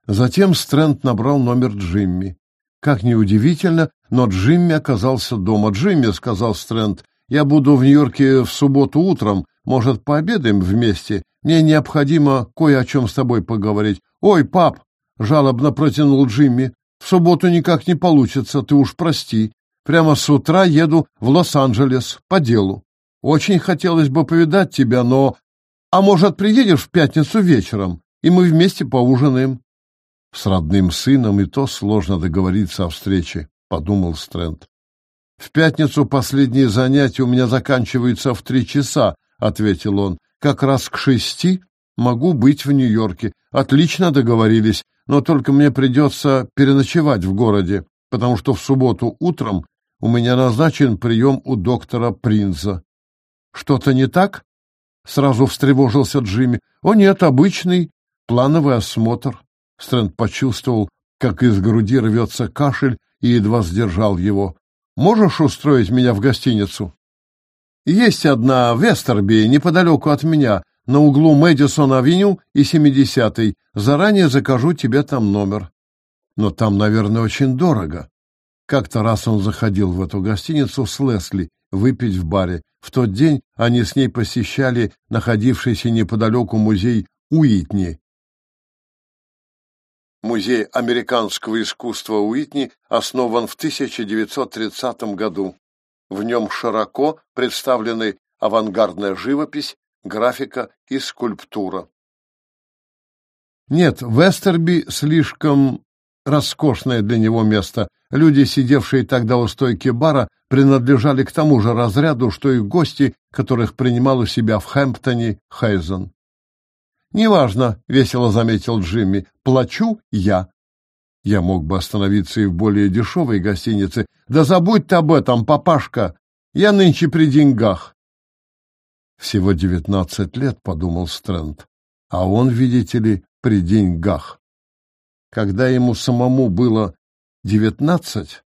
Затем Стрэнд набрал номер Джимми. Как ни удивительно, но Джимми оказался дома. «Джимми», — сказал Стрэнд, — «я буду в Нью-Йорке в субботу утром. Может, пообедаем вместе? Мне необходимо кое о чем с тобой поговорить». «Ой, пап!» — жалобно протянул Джимми. «В субботу никак не получится, ты уж прости. Прямо с утра еду в Лос-Анджелес по делу. Очень хотелось бы повидать тебя, но... А может, приедешь в пятницу вечером, и мы вместе поужинаем?» С родным сыном и то сложно договориться о встрече, подумал Стрэнд. В пятницу последние занятия у меня заканчиваются в три часа, ответил он. Как раз к шести могу быть в Нью-Йорке. Отлично договорились, но только мне придется переночевать в городе, потому что в субботу утром у меня назначен прием у доктора Принца. Что-то не так? Сразу встревожился Джимми. О нет, обычный плановый осмотр. Стрэнд почувствовал, как из груди рвется кашель, и едва сдержал его. «Можешь устроить меня в гостиницу?» «Есть одна в Вестерби, неподалеку от меня, на углу Мэдисон-авеню и 70-й. Заранее закажу тебе там номер». «Но там, наверное, очень дорого». Как-то раз он заходил в эту гостиницу с Лесли выпить в баре. В тот день они с ней посещали находившийся неподалеку музей Уитни, Музей американского искусства Уитни основан в 1930 году. В нем широко представлены авангардная живопись, графика и скульптура. Нет, Вестерби слишком роскошное для него место. Люди, сидевшие тогда у стойки бара, принадлежали к тому же разряду, что и гости, которых принимал у себя в Хэмптоне Хайзен. «Неважно», — весело заметил Джимми, — «плачу я». Я мог бы остановиться и в более дешевой гостинице. Да забудь ты об этом, папашка, я нынче при деньгах. Всего девятнадцать лет, — подумал Стрэнд, — а он, видите ли, при деньгах. Когда ему самому было девятнадцать,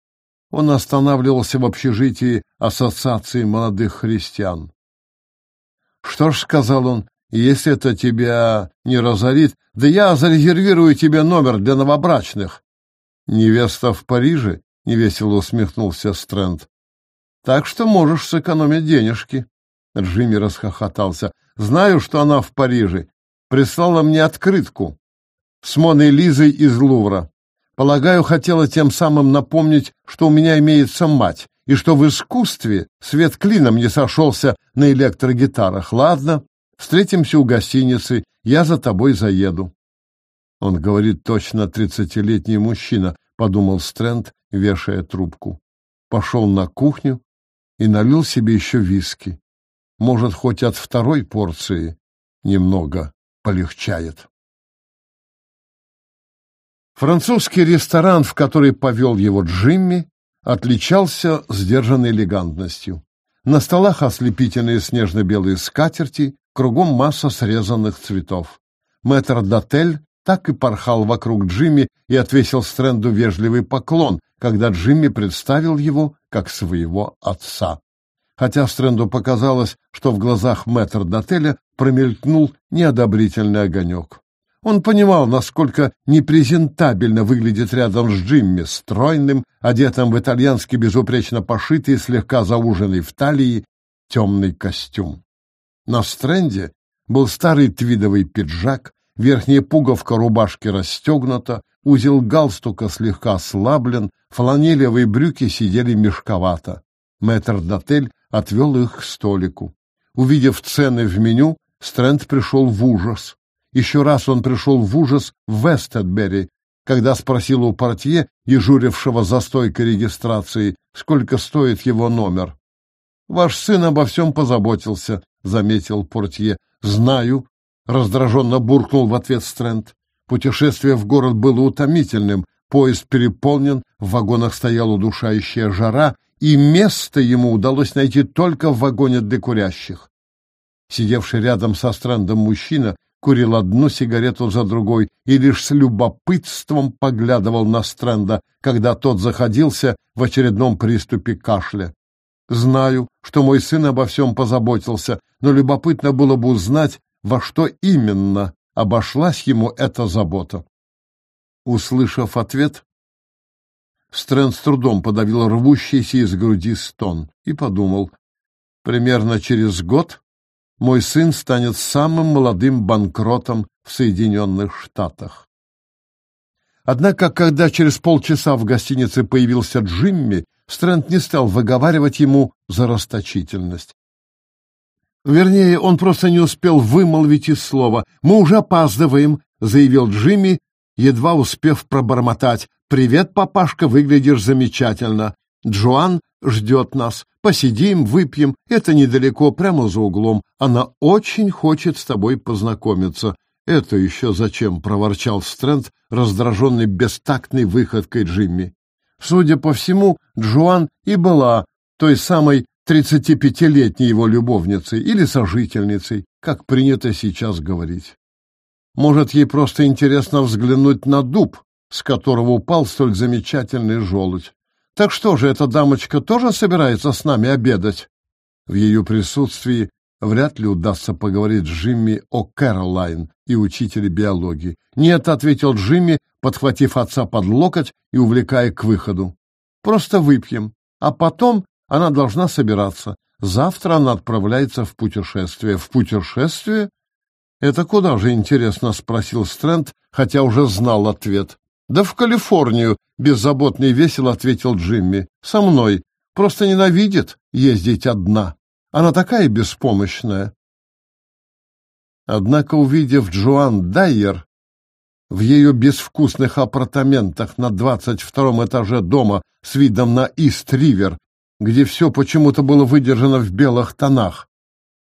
он останавливался в общежитии Ассоциации молодых христиан. «Что ж», — сказал он, если это тебя не разорит, да я зарезервирую тебе номер для новобрачных. Невеста в Париже? Невесело усмехнулся Стрэнд. Так что можешь сэкономить денежки. Джимми расхохотался. Знаю, что она в Париже. Прислала мне открытку с Моной Лизой из Лувра. Полагаю, хотела тем самым напомнить, что у меня имеется мать, и что в искусстве свет клином не сошелся на электрогитарах. Ладно, Встретимся у гостиницы, я за тобой заеду. Он говорит точно тридцатилетний мужчина, подумал Стрэнд, вешая трубку. Пошел на кухню и налил себе еще виски. Может, хоть от второй порции немного полегчает. Французский ресторан, в который повел его Джимми, отличался сдержанной элегантностью. На столах ослепительные снежно-белые скатерти, Кругом масса срезанных цветов. Мэтр Дотель так и порхал вокруг Джимми и отвесил Стрэнду вежливый поклон, когда Джимми представил его как своего отца. Хотя Стрэнду показалось, что в глазах мэтр Дотеля промелькнул неодобрительный огонек. Он понимал, насколько непрезентабельно выглядит рядом с Джимми, стройным, одетым в итальянский безупречно пошитый, слегка зауженный в талии, темный костюм. На стренде был старый твидовый пиджак, верхняя пуговка рубашки расстегнута, узел галстука слегка ослаблен, фланелевые брюки сидели мешковато. Мэтр Дотель отвел их к столику. Увидев цены в меню, Стрэнд пришел в ужас. Еще раз он пришел в ужас в Вестедбери, когда спросил у портье, дежурившего за стойкой регистрации, сколько стоит его номер. «Ваш сын обо всем позаботился», — заметил портье. «Знаю», — раздраженно буркнул в ответ Стрэнд. Путешествие в город было утомительным, поезд переполнен, в вагонах стояла удушающая жара, и место ему удалось найти только в вагоне для курящих. Сидевший рядом со Стрэндом мужчина курил одну сигарету за другой и лишь с любопытством поглядывал на Стрэнда, когда тот заходился в очередном приступе кашля. Знаю, что мой сын обо всем позаботился, но любопытно было бы узнать, во что именно обошлась ему эта забота. Услышав ответ, Стрэнд с трудом подавил рвущийся из груди стон и подумал, примерно через год мой сын станет самым молодым банкротом в Соединенных Штатах. Однако, когда через полчаса в гостинице появился Джимми, Стрэнд не стал выговаривать ему за расточительность. Вернее, он просто не успел вымолвить и слова. «Мы уже опаздываем», — заявил Джимми, едва успев пробормотать. «Привет, папашка, выглядишь замечательно. Джоан ждет нас. Посидим, выпьем. Это недалеко, прямо за углом. Она очень хочет с тобой познакомиться». «Это еще зачем?» — проворчал Стрэнд, раздраженный бестактной выходкой Джимми. Судя по всему, Джоан и была той самой тридцатипятилетней его любовницей или сожительницей, как принято сейчас говорить. Может, ей просто интересно взглянуть на дуб, с которого упал столь замечательный желудь. Так что же, эта дамочка тоже собирается с нами обедать? В ее присутствии вряд ли удастся поговорить с Джимми о Кэролайн и учителе биологии. «Нет», — ответил Джимми, подхватив отца под локоть и увлекая к выходу. «Просто выпьем, а потом она должна собираться. Завтра она отправляется в путешествие. В путешествие? Это куда же, интересно, спросил Стрэнд, хотя уже знал ответ. Да в Калифорнию, беззаботно и весело ответил Джимми. Со мной. Просто ненавидит ездить одна. Она такая беспомощная. Однако, увидев Джоан Дайер в ее безвкусных апартаментах на двадцать втором этаже дома с видом на Ист-Ривер, где все почему-то было выдержано в белых тонах.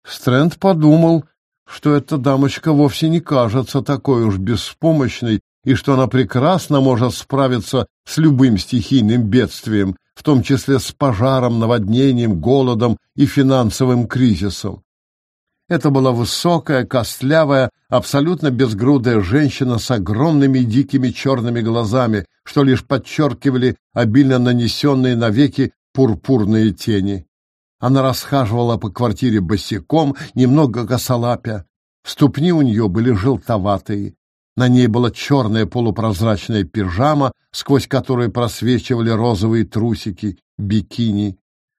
Стрэнд подумал, что эта дамочка вовсе не кажется такой уж беспомощной и что она прекрасно может справиться с любым стихийным бедствием, в том числе с пожаром, наводнением, голодом и финансовым кризисом. Это была высокая, костлявая, абсолютно безгрудая женщина с огромными дикими черными глазами, что лишь подчеркивали обильно нанесенные навеки пурпурные тени. Она расхаживала по квартире босиком, немного косолапя. Ступни у нее были желтоватые. На ней была черная полупрозрачная пижама, сквозь которую просвечивали розовые трусики, бикини.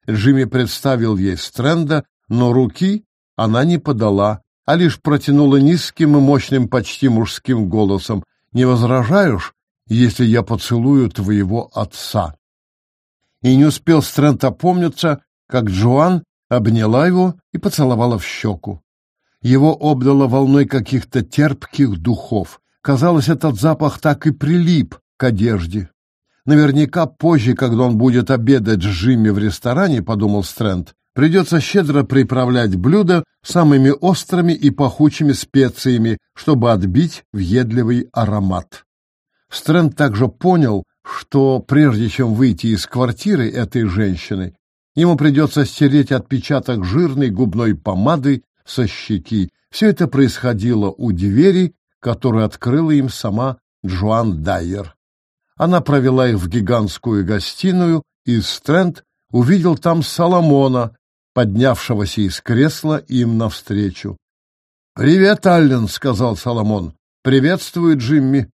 Джимми представил ей Стрэнда, но руки она не подала, а лишь протянула низким и мощным, почти мужским голосом. «Не возражаешь, если я поцелую твоего отца?» И не успел Стрэнд опомниться, как Джоан обняла его и поцеловала в щеку. Его обдало волной каких-то терпких духов. Казалось, этот запах так и прилип к одежде. Наверняка позже, когда он будет обедать с Джимми в ресторане, подумал Стрэнд, придется щедро приправлять блюда самыми острыми и пахучими специями, чтобы отбить въедливый аромат. Стрэнд также понял, что прежде чем выйти из квартиры этой женщины, ему придется стереть отпечаток жирной губной помады со щеки. Все это происходило у двери, которую открыла им сама Джоан Дайер. Она провела их в гигантскую гостиную, и Стрэнд увидел там Соломона, поднявшегося из кресла им навстречу. «Привет, Аллен», — сказал Соломон. «Приветствую, Джимми».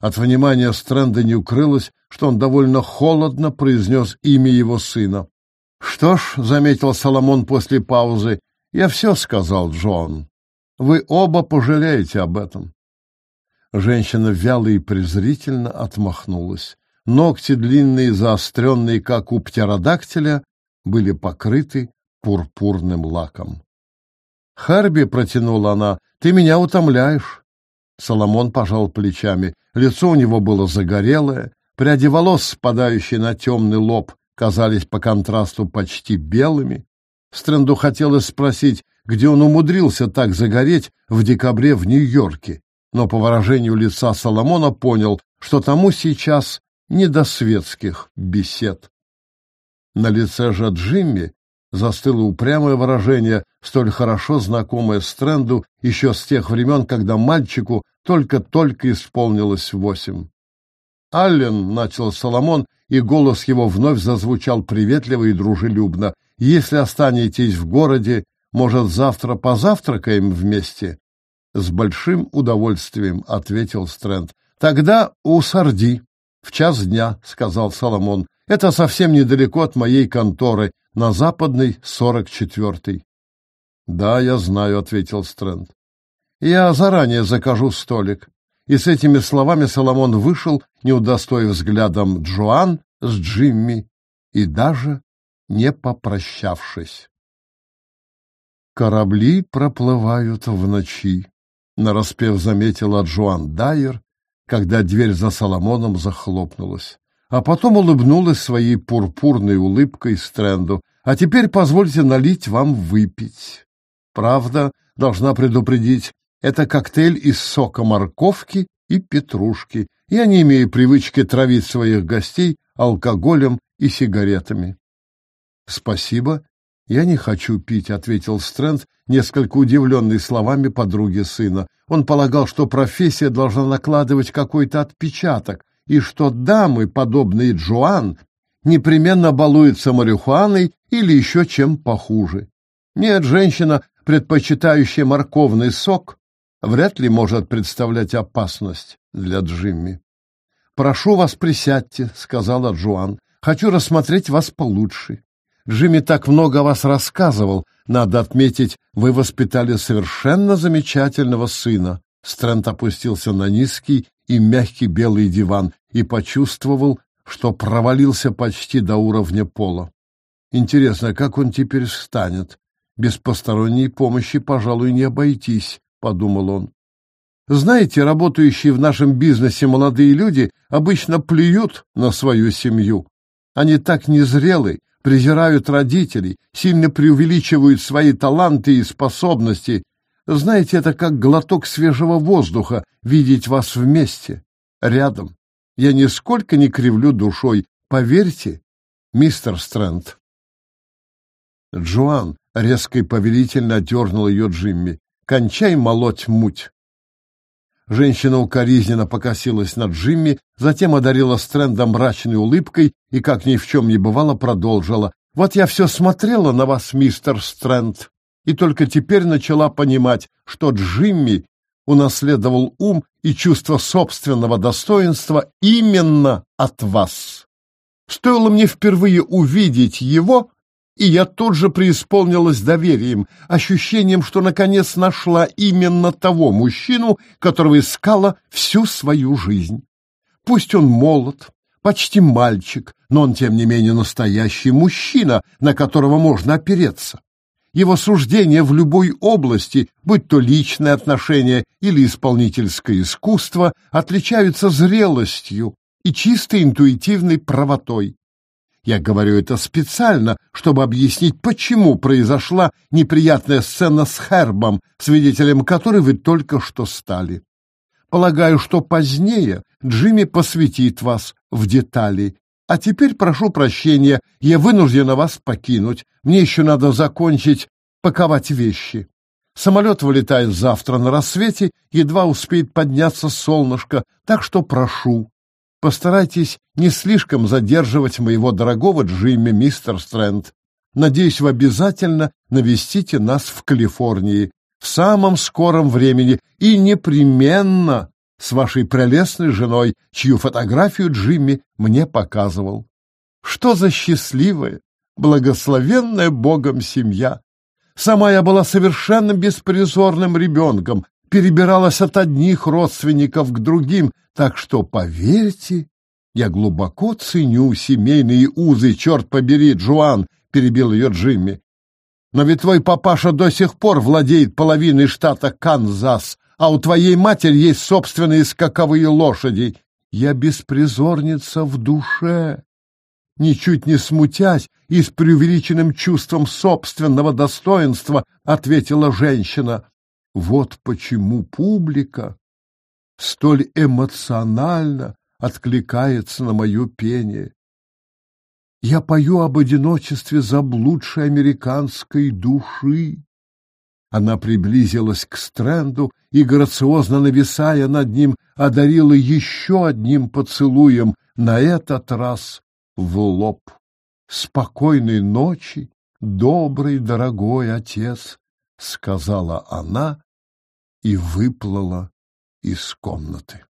От внимания Стрэнда не укрылось, что он довольно холодно произнес имя его сына. «Что ж», — заметил Соломон после паузы, — «я все сказал, Джон. Вы оба пожалеете об этом». Женщина вяло и презрительно отмахнулась. Ногти, длинные, заостренные, как у птеродактиля, были покрыты пурпурным лаком. «Харби», — протянула она, — «ты меня утомляешь». Соломон пожал плечами. Лицо у него было загорелое, пряди волос, спадающие на темный лоб, казались по контрасту почти белыми. Стрэнду хотелось спросить, где он умудрился так загореть в декабре в Нью-Йорке, но по выражению лица Соломона понял, что тому сейчас не до светских бесед. На лице же Джимми застыло упрямое выражение, столь хорошо знакомое Стрэнду еще с тех времен, когда мальчику только-только исполнилось восемь. «Аллен», — начал Соломон, и голос его вновь зазвучал приветливо и дружелюбно. «Если останетесь в городе, может, завтра позавтракаем вместе?» «С большим удовольствием», — ответил Стрэнд. «Тогда у в час дня», — сказал Соломон. «Это совсем недалеко от моей конторы, на западной, сорок четвертый». «Да, я знаю», — ответил Стрэнд. «Я заранее закажу столик». И с этими словами Соломон вышел, не удостоив взглядом Джоан с Джимми и даже не попрощавшись. Корабли проплывают в ночи, нараспев заметила Джоан Дайер, когда дверь за Соломоном захлопнулась. А потом улыбнулась своей пурпурной улыбкой Стрэнду. «А теперь позвольте налить вам выпить. Правда, должна предупредить, это коктейль из сока морковки и петрушки. Я не имею привычки травить своих гостей алкоголем и сигаретами». «Спасибо, я не хочу пить», — ответил Стрэнд, несколько удивленный словами подруги сына. Он полагал, что профессия должна накладывать какой-то отпечаток, и что дамы, подобные Джоан, непременно балуются марихуаной или еще чем похуже. Нет, женщина, предпочитающая морковный сок, вряд ли может представлять опасность для Джимми. «Прошу вас, присядьте», — сказала Джоан. «Хочу рассмотреть вас получше. Джимми так много о вас рассказывал. Надо отметить, вы воспитали совершенно замечательного сына. Стрэнд опустился на низкий и мягкий белый диван и почувствовал, что провалился почти до уровня пола. Интересно, как он теперь встанет? Без посторонней помощи, пожалуй, не обойтись, подумал он. Знаете, работающие в нашем бизнесе молодые люди обычно плюют на свою семью. Они так незрелы, презирают родителей, сильно преувеличивают свои таланты и способности. Знаете, это как глоток свежего воздуха видеть вас вместе, рядом. Я нисколько не кривлю душой, поверьте, мистер Стрэнд. Джоан резко и повелительно дернул ее Джимми. «Кончай молоть муть!» Женщина укоризненно покосилась на Джимми, затем одарила Стрэнда мрачной улыбкой и, как ни в чем не бывало, продолжила. «Вот я все смотрела на вас, мистер Стрэнд, и только теперь начала понимать, что Джимми унаследовал ум и чувство собственного достоинства именно от вас. Стоило мне впервые увидеть его, и я тут же преисполнилась доверием, ощущением, что наконец нашла именно того мужчину, которого искала всю свою жизнь. Пусть он молод, почти мальчик, но он, тем не менее, настоящий мужчина, на которого можно опереться. Его суждения в любой области, будь то личные отношения или исполнительское искусство, отличаются зрелостью и чистой интуитивной правотой. Я говорю это специально, чтобы объяснить, почему произошла неприятная сцена с Хербом, свидетелем которой вы только что стали. Полагаю, что позднее Джимми посвятит вас в детали. А теперь прошу прощения, я вынуждена вас покинуть. Мне еще надо закончить паковать вещи. Самолет вылетает завтра на рассвете, едва успеет подняться солнышко, так что прошу, Постарайтесь не слишком задерживать моего дорогого Джимми, мистер Стрэнд. Надеюсь, вы обязательно навестите нас в Калифорнии в самом скором времени и непременно с вашей прелестной женой, чью фотографию Джимми мне показывал. Что за счастливая, благословенная Богом семья! Сама я была совершенно беспризорным ребенком, перебиралась от одних родственников к другим, так что, поверьте, я глубоко ценю семейные узы, черт побери, Джоан, — перебил ее Джимми. Но ведь твой папаша до сих пор владеет половиной штата Канзас, а у твоей матери есть собственные скаковые лошади. Я беспризорница в душе. Ничуть не смутясь и с преувеличенным чувством собственного достоинства, ответила женщина. Вот почему публика столь эмоционально откликается на мое пение. Я пою об одиночестве заблудшей американской души. Она приблизилась к Стрэнду и, грациозно нависая над ним, одарила еще одним поцелуем, на этот раз в лоб. «Спокойной ночи, добрый, дорогой отец», — сказала она и выплыла из комнаты.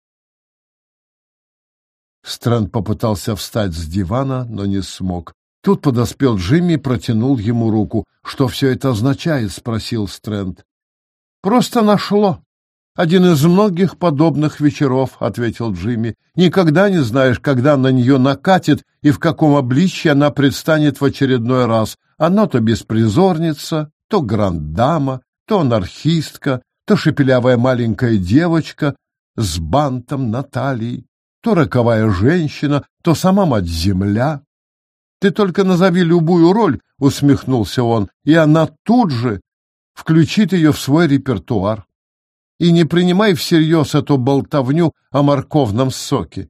Стрэнд попытался встать с дивана, но не смог. Тут подоспел Джимми протянул ему руку. «Что все это означает?» — спросил Стрэнд. «Просто нашло. Один из многих подобных вечеров», — ответил Джимми. «Никогда не знаешь, когда на нее накатит и в каком обличье она предстанет в очередной раз. Она то беспризорница, то гранд-дама, то анархистка, то шепелявая маленькая девочка с бантом на талии, то роковая женщина, то сама мать-земля. Ты только назови любую роль, — усмехнулся он, — и она тут же включит ее в свой репертуар. И не принимай всерьез эту болтовню о морковном соке.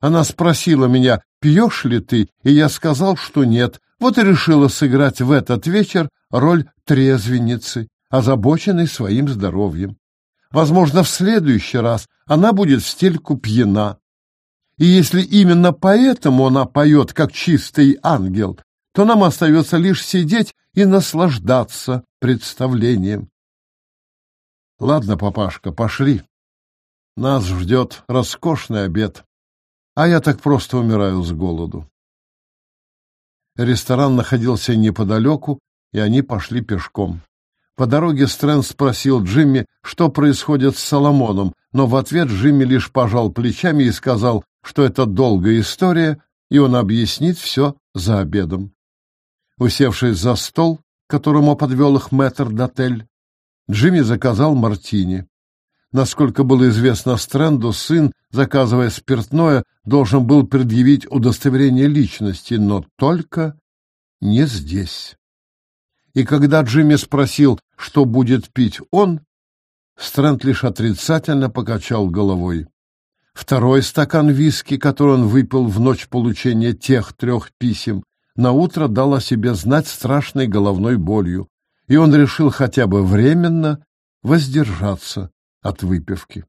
Она спросила меня, пьешь ли ты, и я сказал, что нет. Вот и решила сыграть в этот вечер роль трезвенницы, озабоченной своим здоровьем. Возможно, в следующий раз она будет в стельку пьяна, и если именно поэтому она поет, как чистый ангел, то нам остается лишь сидеть и наслаждаться представлением. Ладно, папашка, пошли. Нас ждет роскошный обед, а я так просто умираю с голоду. Ресторан находился неподалеку, и они пошли пешком. По дороге Стрэнд спросил Джимми, что происходит с Соломоном, но в ответ Джимми лишь пожал плечами и сказал, что это долгая история, и он объяснит все за обедом. Усевшись за стол, которому подвел их мэтр Дотель, Джимми заказал мартини. Насколько было известно Стрэнду, сын, заказывая спиртное, должен был предъявить удостоверение личности, но только не здесь. И когда Джимми спросил, что будет пить он, Стрэнд лишь отрицательно покачал головой. Второй стакан виски, который он выпил в ночь получения тех трех писем, наутро дал о себе знать страшной головной болью, и он решил хотя бы временно воздержаться от выпивки.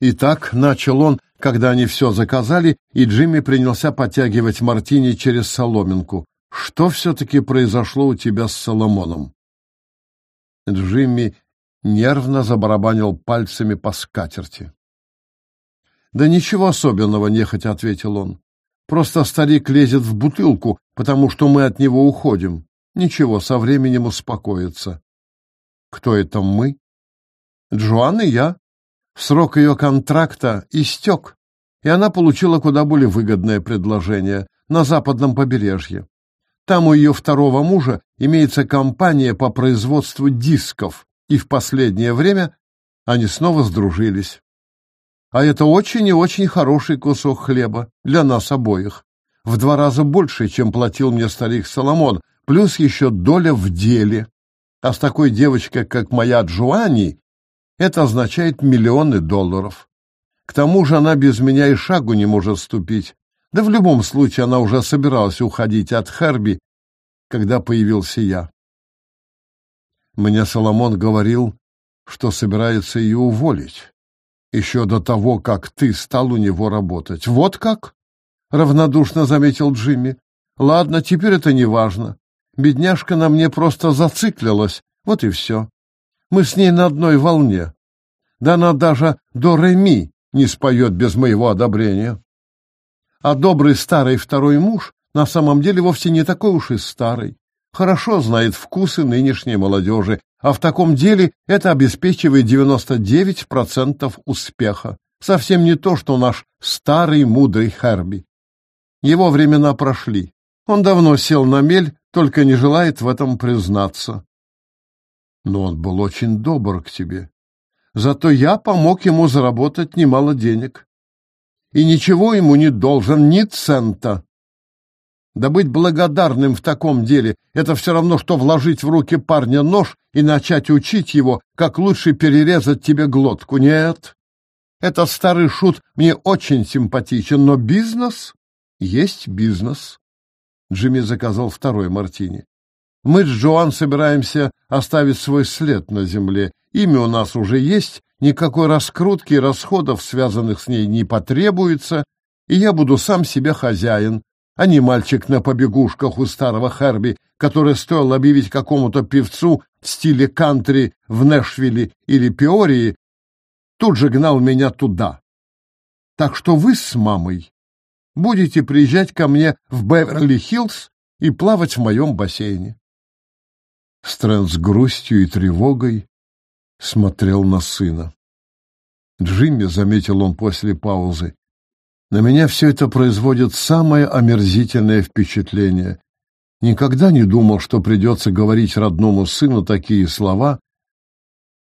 Итак, начал он, когда они все заказали, и Джимми принялся подтягивать мартини через соломинку. Что все-таки произошло у тебя с Соломоном? Джимми нервно забарабанил пальцами по скатерти. Да ничего особенного, нехотя ответил он. Просто старик лезет в бутылку, потому что мы от него уходим. Ничего, со временем успокоится. Кто это мы? Джоан и я. Срок ее контракта истек, и она получила куда более выгодное предложение на западном побережье. Там у ее второго мужа имеется компания по производству дисков, и в последнее время они снова сдружились. А это очень и очень хороший кусок хлеба для нас обоих. В два раза больше, чем платил мне старик Соломон, плюс еще доля в деле. А с такой девочкой, как моя Джоанни, это означает миллионы долларов. К тому же она без меня и шагу не может ступить. Да в любом случае она уже собиралась уходить от Херби, когда появился я. Мне Соломон говорил, что собирается ее уволить еще до того, как ты стал у него работать. Вот как? равнодушно заметил Джимми. Ладно, теперь это не важно. Бедняжка на мне просто зациклилась. Вот и все. Мы с ней на одной волне. Да она даже до реми не споет без моего одобрения. А добрый старый второй муж на самом деле вовсе не такой уж и старый. Хорошо знает вкусы нынешней молодежи а в таком деле это обеспечивает 99% успеха. Совсем не то, что наш старый мудрый Херби. Его времена прошли. Он давно сел на мель, только не желает в этом признаться. Но он был очень добр к тебе. Зато я помог ему заработать немало денег. И ничего ему не должен, ни цента. Да быть благодарным в таком деле — это все равно, что вложить в руки парня нож и начать учить его, как лучше перерезать тебе глотку. Нет, этот старый шут мне очень симпатичен, но бизнес есть бизнес. Джимми заказал второй мартини. Мы с Джоан собираемся оставить свой след на земле. Имя у нас уже есть, никакой раскрутки и расходов, связанных с ней, не потребуется, и я буду сам себе хозяин, а не мальчик на побегушках у старого Херби, который стоило объявить какому-то певцу в стиле кантри в Нэшвилле или Пиории, тут же гнал меня туда. Так что вы с мамой будете приезжать ко мне в Беверли-Хиллз и плавать в моем бассейне. Стрэнд с грустью и тревогой смотрел на сына. Джимми, заметил он после паузы, на меня все это производит самое омерзительное впечатление. Никогда не думал, что придется говорить родному сыну такие слова,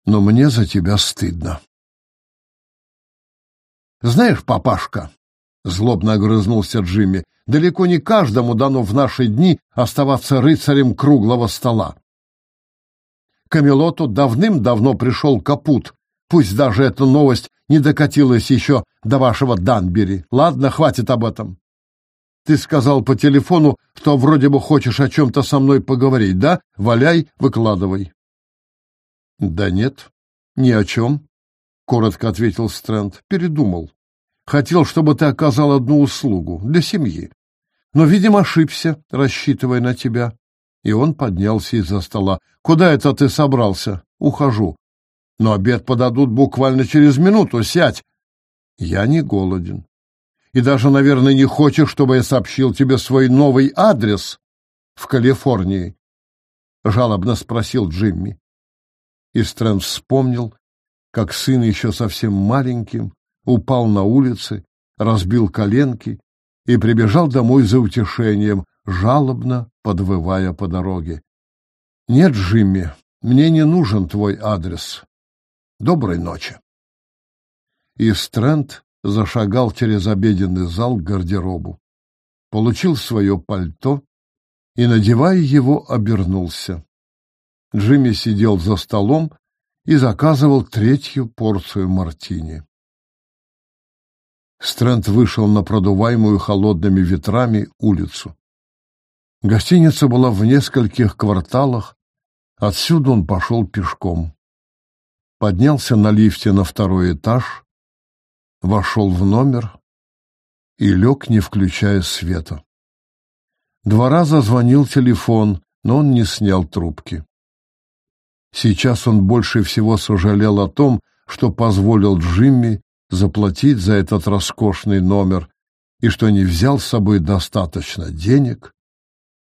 но мне за тебя стыдно. Знаешь, папашка, злобно огрызнулся Джимми, далеко не каждому дано в наши дни оставаться рыцарем круглого стола. Камелоту давным-давно пришел капут, пусть даже эта новость не докатилась еще до вашего Данбери. Ладно, хватит об этом. Ты сказал по телефону, что вроде бы хочешь о чем-то со мной поговорить, да? Валяй, выкладывай. Да нет, ни о чем, — коротко ответил Стрэнд. Передумал. Хотел, чтобы ты оказал одну услугу для семьи. Но, видимо, ошибся, рассчитывая на тебя. И он поднялся из-за стола. Куда это ты собрался? Ухожу. Но обед подадут буквально через минуту. Сядь. Я не голоден. И даже, наверное, не хочешь, чтобы я сообщил тебе свой новый адрес в Калифорнии? Жалобно спросил Джимми. И Стрэнд вспомнил, как сын еще совсем маленьким упал на улице, разбил коленки и прибежал домой за утешением, жалобно подвывая по дороге. «Нет, Джимми, мне не нужен твой адрес. Доброй ночи!» И Стрэнд зашагал через обеденный зал к гардеробу, получил свое пальто и, надевая его, обернулся. Джимми сидел за столом и заказывал третью порцию мартини. Стрэнд вышел на продуваемую холодными ветрами улицу. Гостиница была в нескольких кварталах, отсюда он пошел пешком. Поднялся на лифте на второй этаж, вошел в номер и лег, не включая света. Два раза звонил телефон, но он не снял трубки. Сейчас он больше всего сожалел о том, что позволил Джимми заплатить за этот роскошный номер и что не взял с собой достаточно денег,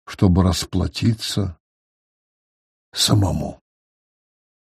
чтобы расплатиться самому.